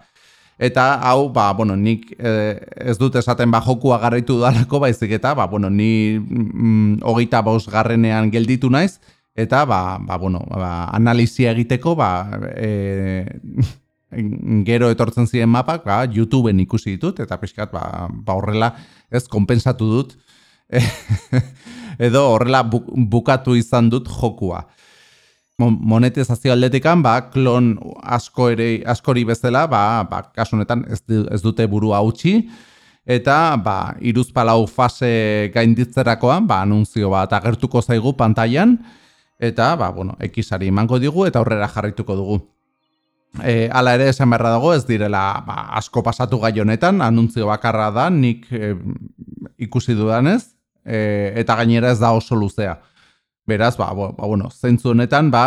Eta hau, ba, bueno, nik eh, ez dut esaten ba jokua garaitu dalako baizik eta, ba, bueno, ni mm, hogeita baus garrenean gelditu naiz, eta, ba, ba, bueno, ba, analizia egiteko, ba, e, gero etortzen ziren mapak, ba, YouTubeen ikusi ditut, eta pixkat, ba, ba horrela, ez, konpensatu dut, edo horrela bukatu izan dut jokua monetizazio aldetikan, ba, klon asko ere, askori bezala, ba, ba, kasunetan ez, ez dute burua utzi, eta ba, iruz palau fase gainditzerakoan, ba, anunzio bat agertuko zaigu pantailan, eta, ba, bueno, ekisari emango digu, eta aurrera jarrituko dugu. E, ala ere esan beharra dago, ez direla ba, asko pasatu gai honetan, anuntzio bakarra da, nik e, ikusi dudanez, e, eta gainera ez da oso luzea. Beraz, ba, ba, bueno, zentzu honetan, ba,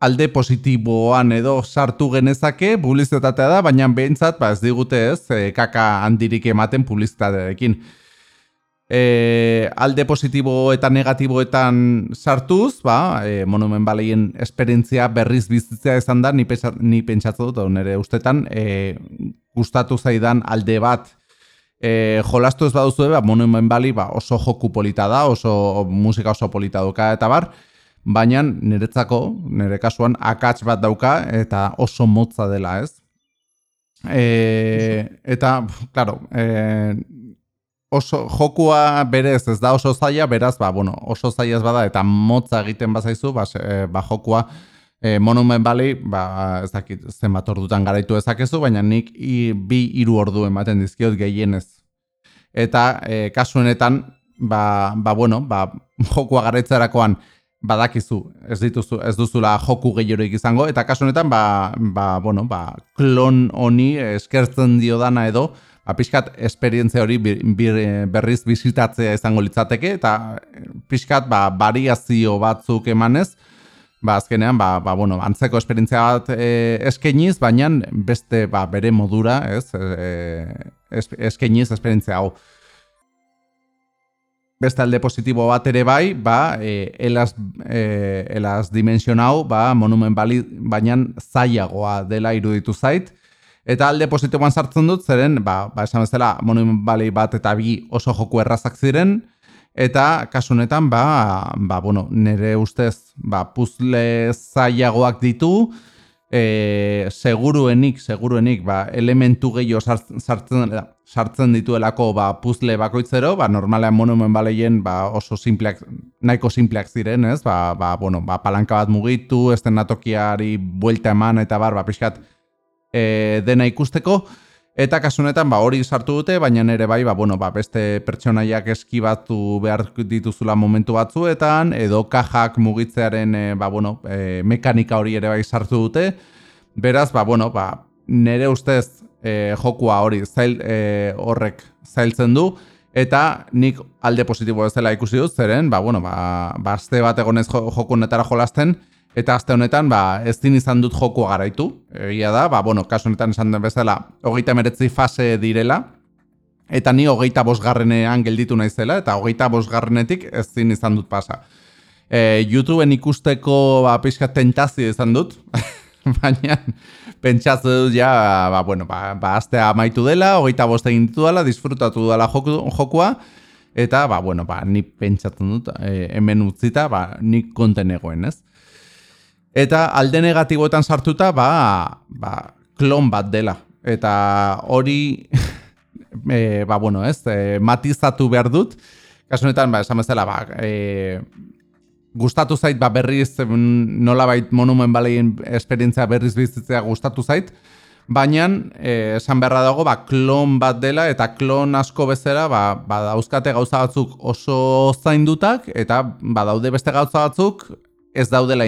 alde positiboan edo sartu genezake publizitatea da, baina behintzat, ba, ez digute ez, e, kaka handirik ematen publizitatearekin. e, alde positibo eta negatiboetan sartuz, ba, e, monumen baleien esperientzia berriz bizitzea izan da, ni, ni pentsatzu dut, nire ustetan, e, gustatu zaidan alde bat e, jolastu ez baduzu ba, monumen bali ba, oso joku polita da, oso musika oso polita duka eta bar, baina niretzako, nire kasuan, akats bat dauka eta oso motza dela ez. E, eta, claro, e, oso jokua berez ez da oso zaila, beraz, ba, bueno, oso zaila ez bada, eta motza egiten bazaizu, ba, e, ba jokua e, monument bali, ba, ez dakit, zenbat ordutan garaitu ezakezu, baina nik i, bi hiru ordu ematen dizkiot gehienez. Eta e, kasuenetan, ba, ba, bueno, ba, jokua garaitzerakoan badakizu, ez dituzu, ez duzula joku gehiorik izango, eta kasuenetan, ba, ba, bueno, ba, klon honi eskertzen dio dana edo, ba, pixkat esperientzia hori berriz bizitatzea izango litzateke, eta pixkat ba, bariazio batzuk emanez, ba, azkenean, ba, ba, bueno, antzeko esperientzia bat e, eskeniz, baina beste ba, bere modura, ez, e, eskeniz esperientzia hau. Beste alde positibo bat ere bai, ba, e, elaz, e, elaz dimensionau, ba, monumen bali, baina zailagoa dela iruditu zait, Eta alde positiboan sartzen dut, zeren, ba, ba esan bezala, monumen bali bat eta bi oso joku errazak ziren, eta kasunetan, ba, ba, bueno, nire ustez, ba, puzle zailagoak ditu, e, seguruenik, seguruenik, ba, elementu gehiago sartzen, sartzen dituelako ba, puzle bakoitzero, ba, normalean monumen baleien ba, oso simpleak, nahiko simpleak ziren, ez? Ba, ba, bueno, ba, palanka bat mugitu, esten natokiari buelta eman, eta bar, ba, pixkat, e, dena ikusteko eta kasunetan ba hori sartu dute baina ere bai ba, bueno, ba, beste pertsonaiak eskibatu behar dituzula momentu batzuetan edo kajak mugitzearen e, ba, bueno, e, mekanika hori ere bai sartu dute. Beraz ba, bueno, ba, nere ustez e, jokua hori zail, e, horrek zailtzen du. Eta nik alde positibo ez dela ikusi dut zeren ba, bueno, ba, ba, bat egonez jokunetara jolasten Eta azte honetan, ba, ez din izan dut jokoa garaitu. Egia da, ba, bueno, kasu honetan esan den bezala, hogeita meretzi fase direla, eta ni hogeita bosgarrenean gelditu naizela, eta hogeita bosgarrenetik ez din izan dut pasa. E, YouTubeen ikusteko, ba, pixka tentazio izan dut, baina pentsatzu dut ja, ba, bueno, ba, ba, aztea amaitu dela, hogeita boste egin ditu dela, disfrutatu dela joku, jokua, eta, ba, bueno, ba, ni pentsatzen dut, e, hemen utzita, ba, ni konten egoen, ez? Eta alde negatiboetan sartuta, ba, ba, klon bat dela. Eta hori, e, ba, bueno, ez, e, matizatu behar dut. Kasunetan, ba, esan bezala, ba, e, gustatu zait, ba, berriz, nola bait monumen baleien esperientzia berriz bizitzea gustatu zait. Baina, e, esan beharra dago, ba, klon bat dela, eta klon asko bezala, ba, ba, dauzkate gauza batzuk oso zaindutak, eta ba, daude beste gauza batzuk, ez daudela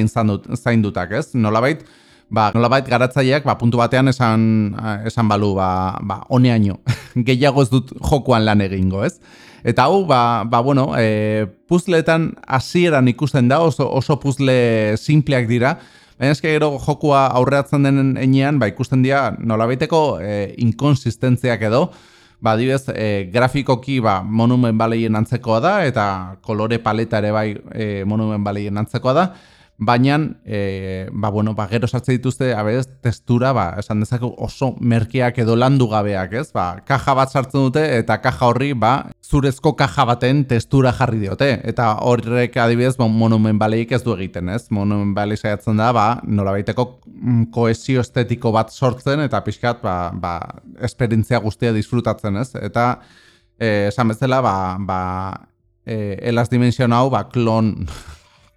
zaindutak, ez? Nolabait, ba, nolabait garatzaileak ba, puntu batean esan, esan balu, ba, ba, honeaino, gehiago ez dut jokuan lan egingo, ez? Eta hau, ba, ba bueno, e, puzleetan hasieran ikusten da, oso, oso puzle simpleak dira, baina eske gero jokua aurreatzen denen enean, ba, ikusten dira nolabaiteko e, inkonsistentziak edo, ba, dibez, e, grafikoki ba, monumen baleien antzekoa da, eta kolore paleta ere bai e, monumen baleien antzekoa da, baina, e, ba, bueno, ba, gero sartze dituzte, abez, testura, ba, esan dezak oso merkeak edo landu gabeak, ez? Ba, kaja bat sartzen dute, eta kaja horri, ba, zurezko kaja baten testura jarri diote. Eta horrek adibidez, bon, monumen baleik ez du egiten, ez? Monumen balei saiatzen da, ba, nola baiteko mm, koesio estetiko bat sortzen, eta pixkat, ba, ba, esperientzia guztia disfrutatzen, ez? Eta, eh, esan bezala, ba, ba, eh, elaz dimension hau, ba, klon,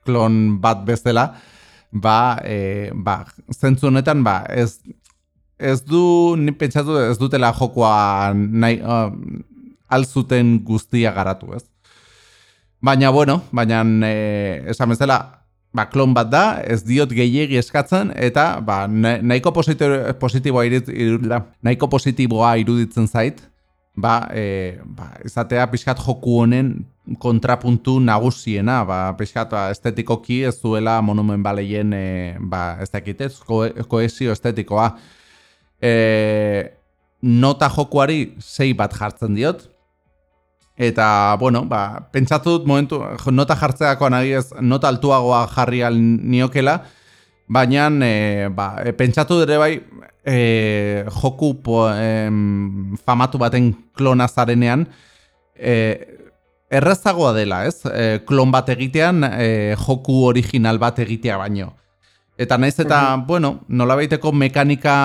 klon bat bezala, ba, eh, ba, zentzu honetan, ba, ez, ez du, ni pentsatu ez dutela jokoa nahi, uh, alzuten guztia garatu, ez? Baina, bueno, baina e, esan bezala, ba, klon bat da, ez diot gehiegi eskatzen, eta ba, nahiko positiboa, irud, nahiko positiboa iruditzen zait, ba, e, ba, izatea pixkat joku honen kontrapuntu nagusiena, ba, pixkat ba, estetikoki ez duela monumen baleien, e, ba, ez dakitez, koesio estetikoa. E, nota jokuari sei bat jartzen diot, Eta, bueno, ba, pentsatu dut momentu, nota jartzeako nahi nota altuagoa jarri al niokela, baina e, ba, pentsatu dure bai, e, joku po, famatu baten klona zarenean, e, errazagoa dela, ez? E, klon bat egitean, e, joku original bat egitea baino. Eta naiz eta, bueno, nola baiteko mekanika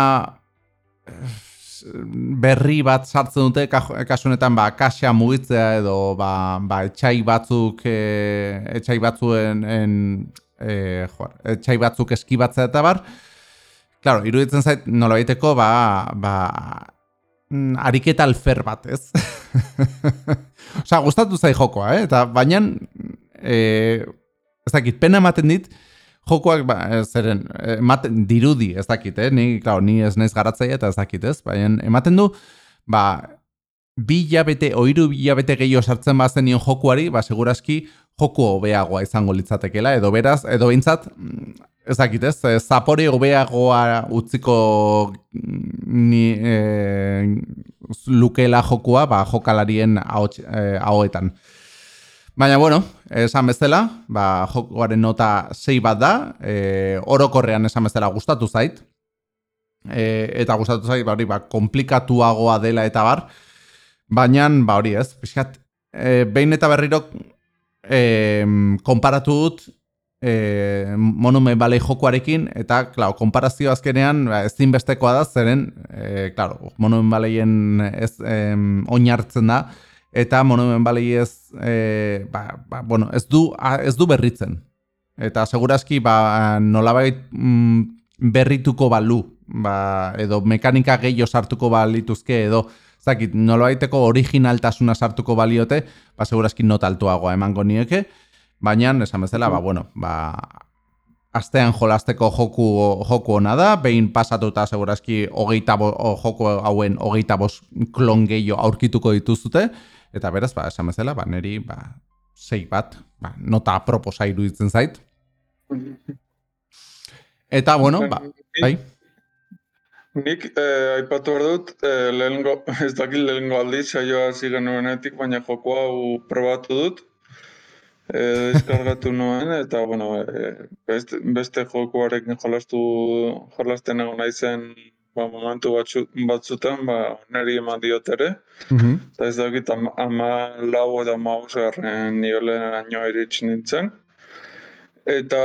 berri bat sartzen dute kasunetan ba kaxa mugitzea edo ba, ba etxai batzuk e, etxai batzuen en, e, joar, etxai batzuk eskibatzea eta bar Claro, iruditzen zait nola baiteko ba, ba mm, ariketa alfer bat, ez? Osa, gustatu zai jokoa, eh? Eta baina e, ez dakit, pena ematen dit jokoak ba, zeren ematen dirudi ez dakit, eh? ni, claro, ni ez naiz garatzaia eta ez dakit, ez? Baina ematen du, ba, bi hilabete, oiru bi hilabete gehiago sartzen bazen nion jokuari, ba, seguraski joku hobeagoa izango litzatekela, edo beraz, edo behintzat, ez dakit, ez? Zapore hobeagoa utziko ni, e, lukela jokua, ba, jokalarien ahoetan. Baina, bueno, esan bezala, ba, jokoaren nota sei bat da, e, orokorrean esan bezala gustatu zait, e, eta gustatu zait, ba, hori, ba, komplikatuagoa dela eta bar, baina, ba, hori ez, pixkat, e, behin eta berriro e, konparatu dut e, monumen balei jokuarekin, eta, klar, konparazio azkenean ba, ezin bestekoa da, zeren, e, klar, monumen baleien ez e, oinartzen da, eta monumen balei ez, e, ba, ba, bueno, ez, du, ez du berritzen. Eta segurazki ba, nolabait mm, berrituko balu, ba, edo mekanika gehiago sartuko balituzke, edo zakit, nolabaiteko originaltasuna sartuko baliote, ba, segurazki not altuagoa emango nieke, baina, esan bezala, ba, bueno, ba, astean jolasteko joku joku ona da, behin pasatuta segurazki hogeita bo, joku hauen hogeita bos klon gehiago aurkituko dituzute, Eta beraz, ba, esan bezala, ba, neri, ba, sei bat, ba, nota aproposa iruditzen zait. Eta, bueno, ba, bai. Nik, eh, aipatu behar dut, eh, lehengo, ez dakit lehengo aldiz, saioa zigen nuenetik, baina joko hau probatu dut. Eh, deskargatu nuen, eta, bueno, eh, beste, beste jokuarekin jolastu, jolasten egon naizen ba, momentu batzu, batzutan ba, niri eman diot ere. Mm -hmm. Eta ez dakit ama, ama lau eta ama usgarren niolen iritsi nintzen. Eta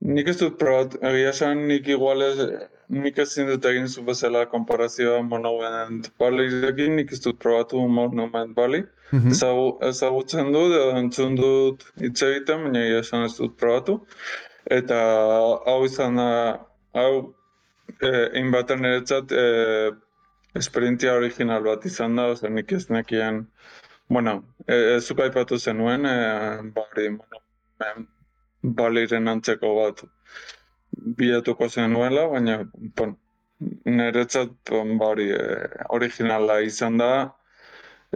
nik ez dut probat, egia esan nik igual nik ez zindut egin zu bezala komparazioa Monument dut probatu Monument. Mm -hmm. Ezagutzen dut, edo entzun dut hitz egiten, baina esan ez dut probatu. Eta hau izan da, hau egin baten eretzat eh, esperientzia original bat izan da, oza, nik ez nekien, bueno, ez zuka ipatu zenuen, eh, bari, bueno, ben, baliren antzeko bat bilatuko zenuela, baina, bon, niretzat bari eh, originala izan da,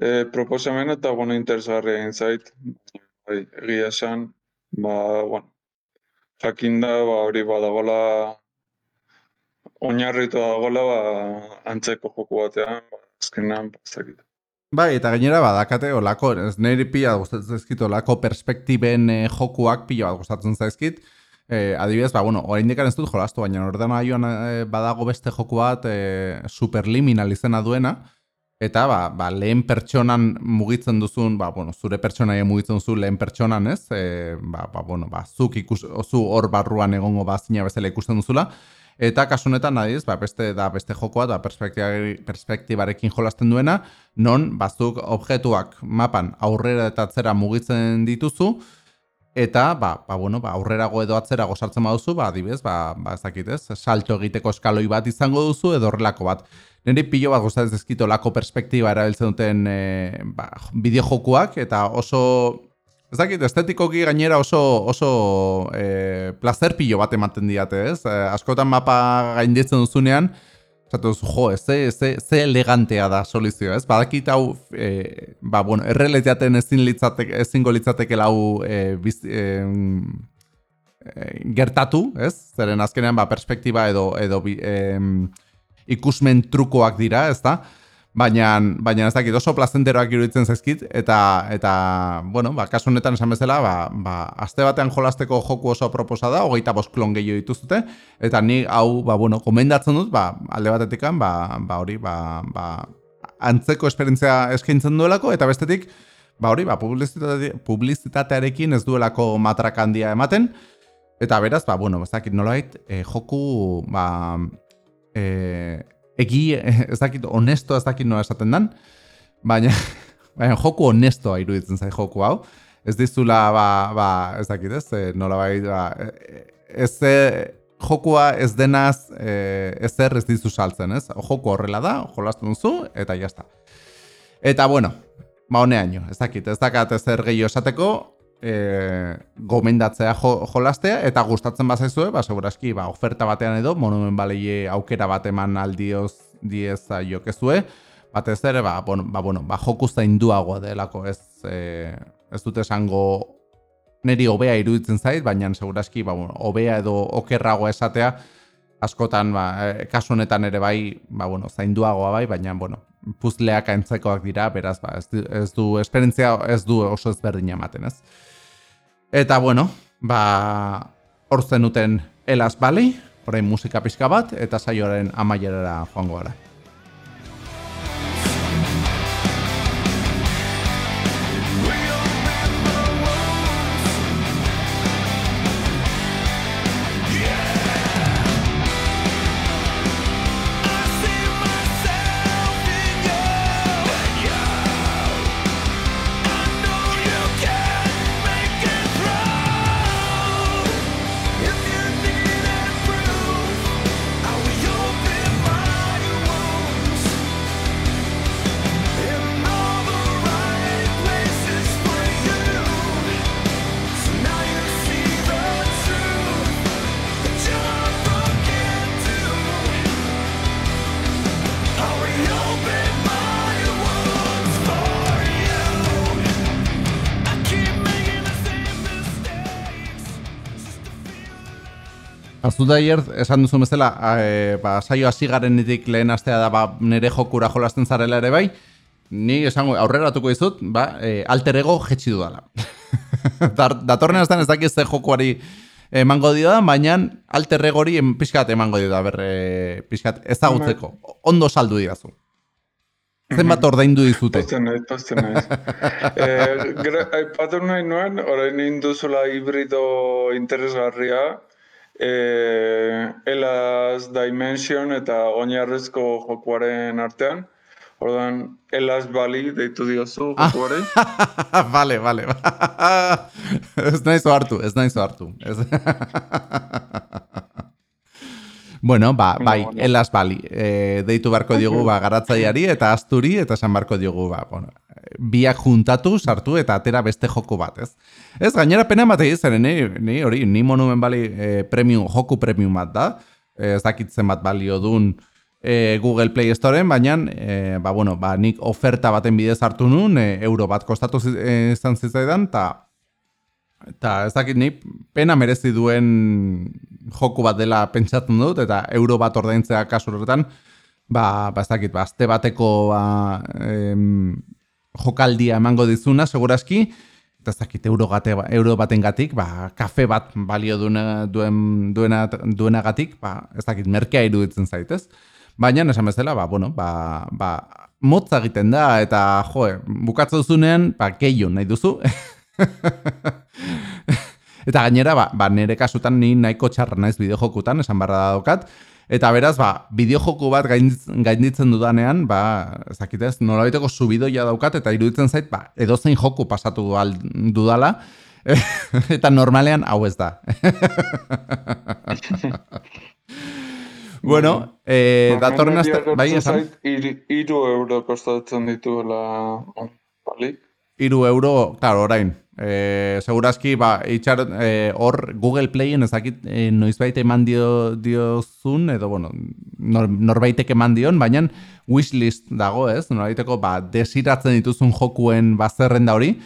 eh, proposamen eta, bueno, interesgarri egin zait, bai, egia esan, ba, bueno, jakinda, ba, hori badagola, oinarritu dagoela ba, antzeko joku batean, ba, azkenean, bazakit. Bai, eta gainera badakate, olako, ez niri pila gustatzen zaizkit, olako perspektiben eh, jokuak pila bat gustatzen zaizkit, eh, adibidez, ba, bueno, orain dekan ez dut jolastu, baina ordean joan eh, badago beste joku bat eh, superliminal izena duena, eta ba, ba, lehen pertsonan mugitzen duzun, ba, bueno, zure pertsonaia mugitzen duzu lehen pertsonan, ez? E, ba, ba, bueno, ba, zuk ikus, zu hor barruan egongo bazina bezala ikusten duzula, Eta kasunetan nadiz, ba, beste da beste jokoa da perspektibarekin jolasten duena, non bazuk objektuak mapan aurrera eta atzera mugitzen dituzu, eta ba, ba, bueno, ba, aurrerago edo atzera gozartzen baduzu, ba, adibez, ba, ba, ez salto egiteko eskaloi bat izango duzu edo horrelako bat. Nire pilo bat gozatzen ezkito lako perspektiba erabiltzen duten e, ba, bideo jokuak, eta oso Ez dakit, estetikoki gainera oso, oso e, placer pilo bat ematen diate, ez? E, askotan mapa gainditzen duzunean, zatu duzu, jo, ez ze, ze, elegantea da solizio, ez? Badakit hau, e, ba, bueno, errealitaten ezin litzateke, ezingo litzateke lau e, biz, e, gertatu, ez? Zeren azkenean, ba, perspektiba edo, edo e, ikusmen trukoak dira, ez da? Baina, baina ez dakit oso plazenteroak iruditzen zaizkit, eta, eta bueno, ba, kasu honetan esan bezala, ba, ba, azte batean jolasteko joku oso proposa da, hogeita bost klon gehiago dituzute, eta ni hau, ba, bueno, komendatzen dut, ba, alde batetik, ba, ba, hori, ba, ba, antzeko esperientzia eskaintzen duelako, eta bestetik, ba, hori, ba, publizitate, publizitatearekin ez duelako matrak handia ematen, eta beraz, ba, bueno, ez dakit nolait, e, joku, ba, e, egi, ez dakit, honesto ez dakit noa esaten dan, baina, baina joku honestoa iruditzen zai joku hau. Ez dizula, ba, ba, ez dakit ez, e, nola bai, ba, e, ez jokua ez denaz e, ezer ez dizu saltzen, ez? Joku horrela da, jolastu duzu, eta jazta. Eta bueno, ba honean ez dakit, ez dakat ezer gehiago esateko, e, gomendatzea jo, jolastea, eta gustatzen bazaizue, ba, seguraski, ba, oferta batean edo, monumen baleie aukera bat eman aldioz dieza jokezue, batez ere, ba, bueno, ba, bueno, ba, joku zainduagoa delako, ez, e, ez dute esango neri hobea iruditzen zait, baina seguraski, ba, bueno, hobea edo okerragoa esatea, askotan, ba, e, kasu honetan ere bai, ba, bueno, zainduagoa bai, baina, bueno, puzleak aintzekoak dira, beraz, ba, ez, ez du, esperientzia ez du oso ezberdin ematen, ez? Eta bueno, ba, hor zenuten Elas Valley, orain musika pixka bat, eta saioaren amaierara joango gara. Azudaier, esan duzu bezala, e, ba, saio hasi garenetik lehen astea da ba, nire jokura jolasten zarela ere bai, ni esango aurrera atuko dizut, ba, e, alter ego jetxi dudala. Datorren azten ez dakiz jokuari emango dio da, baina alter egori pixkat emango dio da, berre, pixkat ezagutzeko. Ondo saldu diazu. Zenbat ordaindu dizute? Posten naiz, posten naiz. eh, Aipatu nahi nuen, orain induzula hibrido interesgarria, e, Elas Dimension eta oinarrezko jokuaren artean. Ordan Elas Bali deitu diozu ah. jokuare. vale, vale. ez naiz hartu, ez naiz hartu. Ez... bueno, ba, bai. Elas Bali. E, deitu barko diogu ba, garatzaiari eta asturi eta san barko diogu ba, bueno, biak juntatu, sartu eta atera beste joku bat, ez? Ez, gainera pena bat egin ni, ni hori, ni monumen bali e, premium, joku premium bat da, ez dakitzen bat balio dun e, Google Play Storeen, baina, e, ba, bueno, ba, nik oferta baten bidez hartu nun, e, euro bat kostatu izan zitzaidan, eta eta ez dakit ni pena merezi duen joku bat dela pentsatzen dut, eta euro bat ordaintzea kasu horretan, ba, ba ez dakit, ba, azte bateko ba, em, jokaldia emango dizuna, segurazki, eta dakit euro, gate, euro baten gatik, ba, kafe bat balio duena, duen, duena, duena gatik, ba, ez dakit merkea iruditzen zaitez. Baina, esan bezala, ba, bueno, ba, ba, motza egiten da, eta jo, bukatzen duzunean, ba, keio nahi duzu. eta gainera, ba, ba, nire kasutan ni nahiko txarra naiz bideo jokutan, esan barra da dokat, Eta beraz, ba, bideojoku bat gainditzen dudanean, ba, zakitez, nolabiteko subidoia daukat, eta iruditzen zait, ba, edozein joku pasatu dudala, eta normalean hau ez da. bueno, eh, datorren azte... Bai, esan? Iru euro kostatzen dituela, balik? Iru euro, claro, orain, E, segurazki, ba, itxar, e, hor Google Playen ezakit e, noizbait eman dio, diozun, edo, bueno, nor, norbaitek eman dion, baina wishlist dago, ez? Norbaiteko, ba, desiratzen dituzun jokuen bazerrenda hori,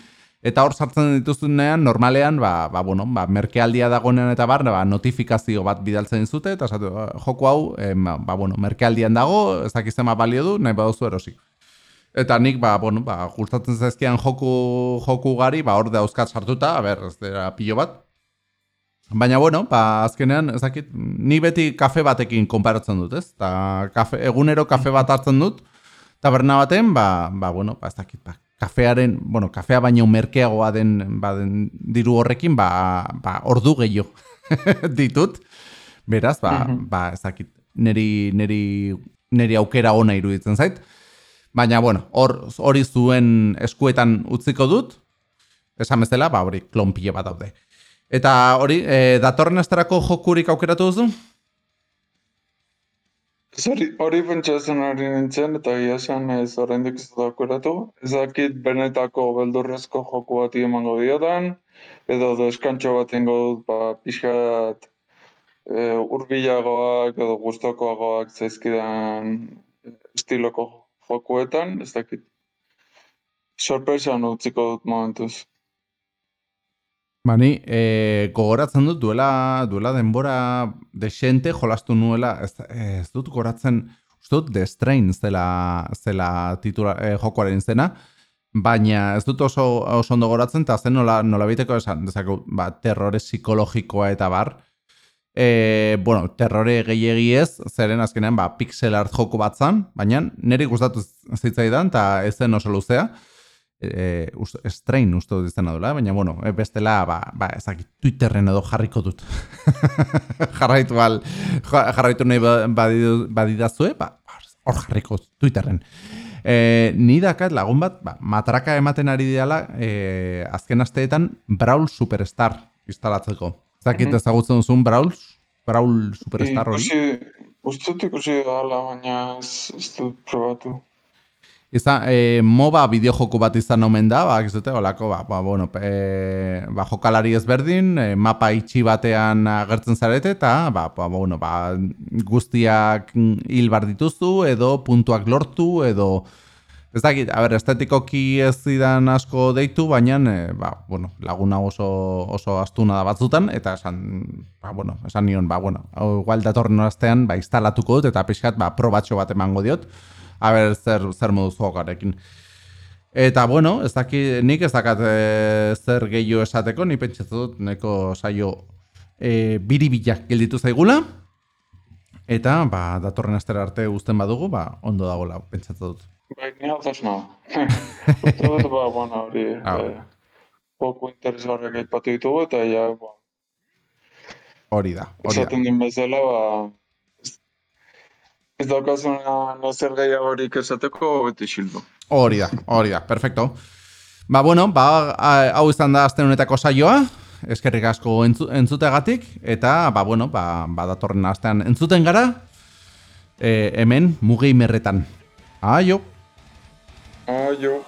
eta hor sartzen dituzunean, normalean, ba, ba, bueno, ba, merkealdia dagoenean eta bar, ba, notifikazio bat bidaltzen zute, eta esatu, joku hau, em, ba, bueno, merkealdian dago, ezakizema balio du, nahi baduzu erosik. Eta nik, ba, bueno, ba, gustatzen zaizkian joku, joku gari, ba, hor dauzkat sartuta, a ber, ez dira pilo bat. Baina, bueno, ba, azkenean, ezakit, ni beti kafe batekin konparatzen dut, ez? Ta, kafe, egunero kafe bat hartzen dut, taberna baten, ba, ba bueno, ba, ez dakit, ba, kafearen, bueno, kafea baino merkeagoa den, ba, den diru horrekin, ba, ba ordu gehiago ditut. Beraz, ba, mm -hmm. ba, ez dakit, neri, neri, neri aukera ona iruditzen zait. Baina, bueno, hor, hori zuen eskuetan utziko dut, esan bezala, ba, hori klonpile bat daude. Eta hori, e, datorren astarako jokurik aukeratu duzu? Zori, hori pentsatzen ari nintzen, eta ia esan ez horrendik ez da aukeratu. Ez dakit benetako beldurrezko joku bat emango diodan, edo deskantxo bat ingo dut, ba, pixkat e, urbilagoak edo gustokoagoak zaizkidan estiloko jokuetan, ez dakit. Sorpresan utziko dut momentuz. Bani, e, gogoratzen dut duela, duela denbora desente jolastu nuela, ez, ez dut gogoratzen, uste dut The Strain zela, zela titula, e, jokoaren zena, baina ez dut oso, oso ondo gogoratzen, eta zen nola, nola biteko esan, dezako, ba, terrore psikologikoa eta bar, e, bueno, terrore gehiegi ez, zeren azkenean, ba, pixel art joko bat zan, baina niri gustatu zitzaidan, eta ez zen oso luzea, e, strain uste dut izan adula, baina bueno, e, bestela, ba, ba, ezak, Twitterren edo jarriko dut. jarraitu al, jarraitu nahi ba, badidazue, ba, hor jarriko Twitterren. E, ni dakat lagun bat, ba, matraka ematen ari diala, e, azken asteetan, Brawl Superstar instalatzeko. Zakit mm ezagutzen duzun Brawl, Brawl Superstar hori? Uste dut ikusi da, baina ez dut probatu. Izan, e, MOBA bideojoku bat izan omen da, ba, dute, olako, ba, ba, bueno, e, ba, jokalari ezberdin, e, mapa itxi batean agertzen zarete, eta, ba, ba, bueno, ba, guztiak hil bar dituzu, edo puntuak lortu, edo, ez dakit, a ber, estetikoki ez zidan asko deitu, baina, e, ba, bueno, laguna oso, oso astuna da batzutan, eta esan, ba, bueno, esan nion, ba, bueno, igual datorren oraztean, ba, instalatuko dut, eta pixkat, ba, probatxo bat emango diot, a ber, zer, zer moduz jokarekin. Eta, bueno, ez daki, nik ez dakat e, zer gehiago esateko, ni pentsatzen dut, neko saio e, biribilak gelditu zaigula. Eta, ba, datorren astera arte guzten badugu, ba, ondo dagoela, pentsatzen dut. Bai, ni hau zasna. dut, ba, bueno, hori, ah. e, poku interesgarriak aipatu ditugu, eta ja, ba, hori da, hori da. Esaten din bezala, ba, Ez daukazuna nozer gehiagorik esateko, beti xildo. Hori da, hori da, perfecto. Ba, bueno, ba, hau izan da azten honetako saioa, eskerrik asko entzu, entzutegatik, eta, ba, bueno, ba, ba datorren astean entzuten gara, e, hemen, mugei merretan. Aio! Aio!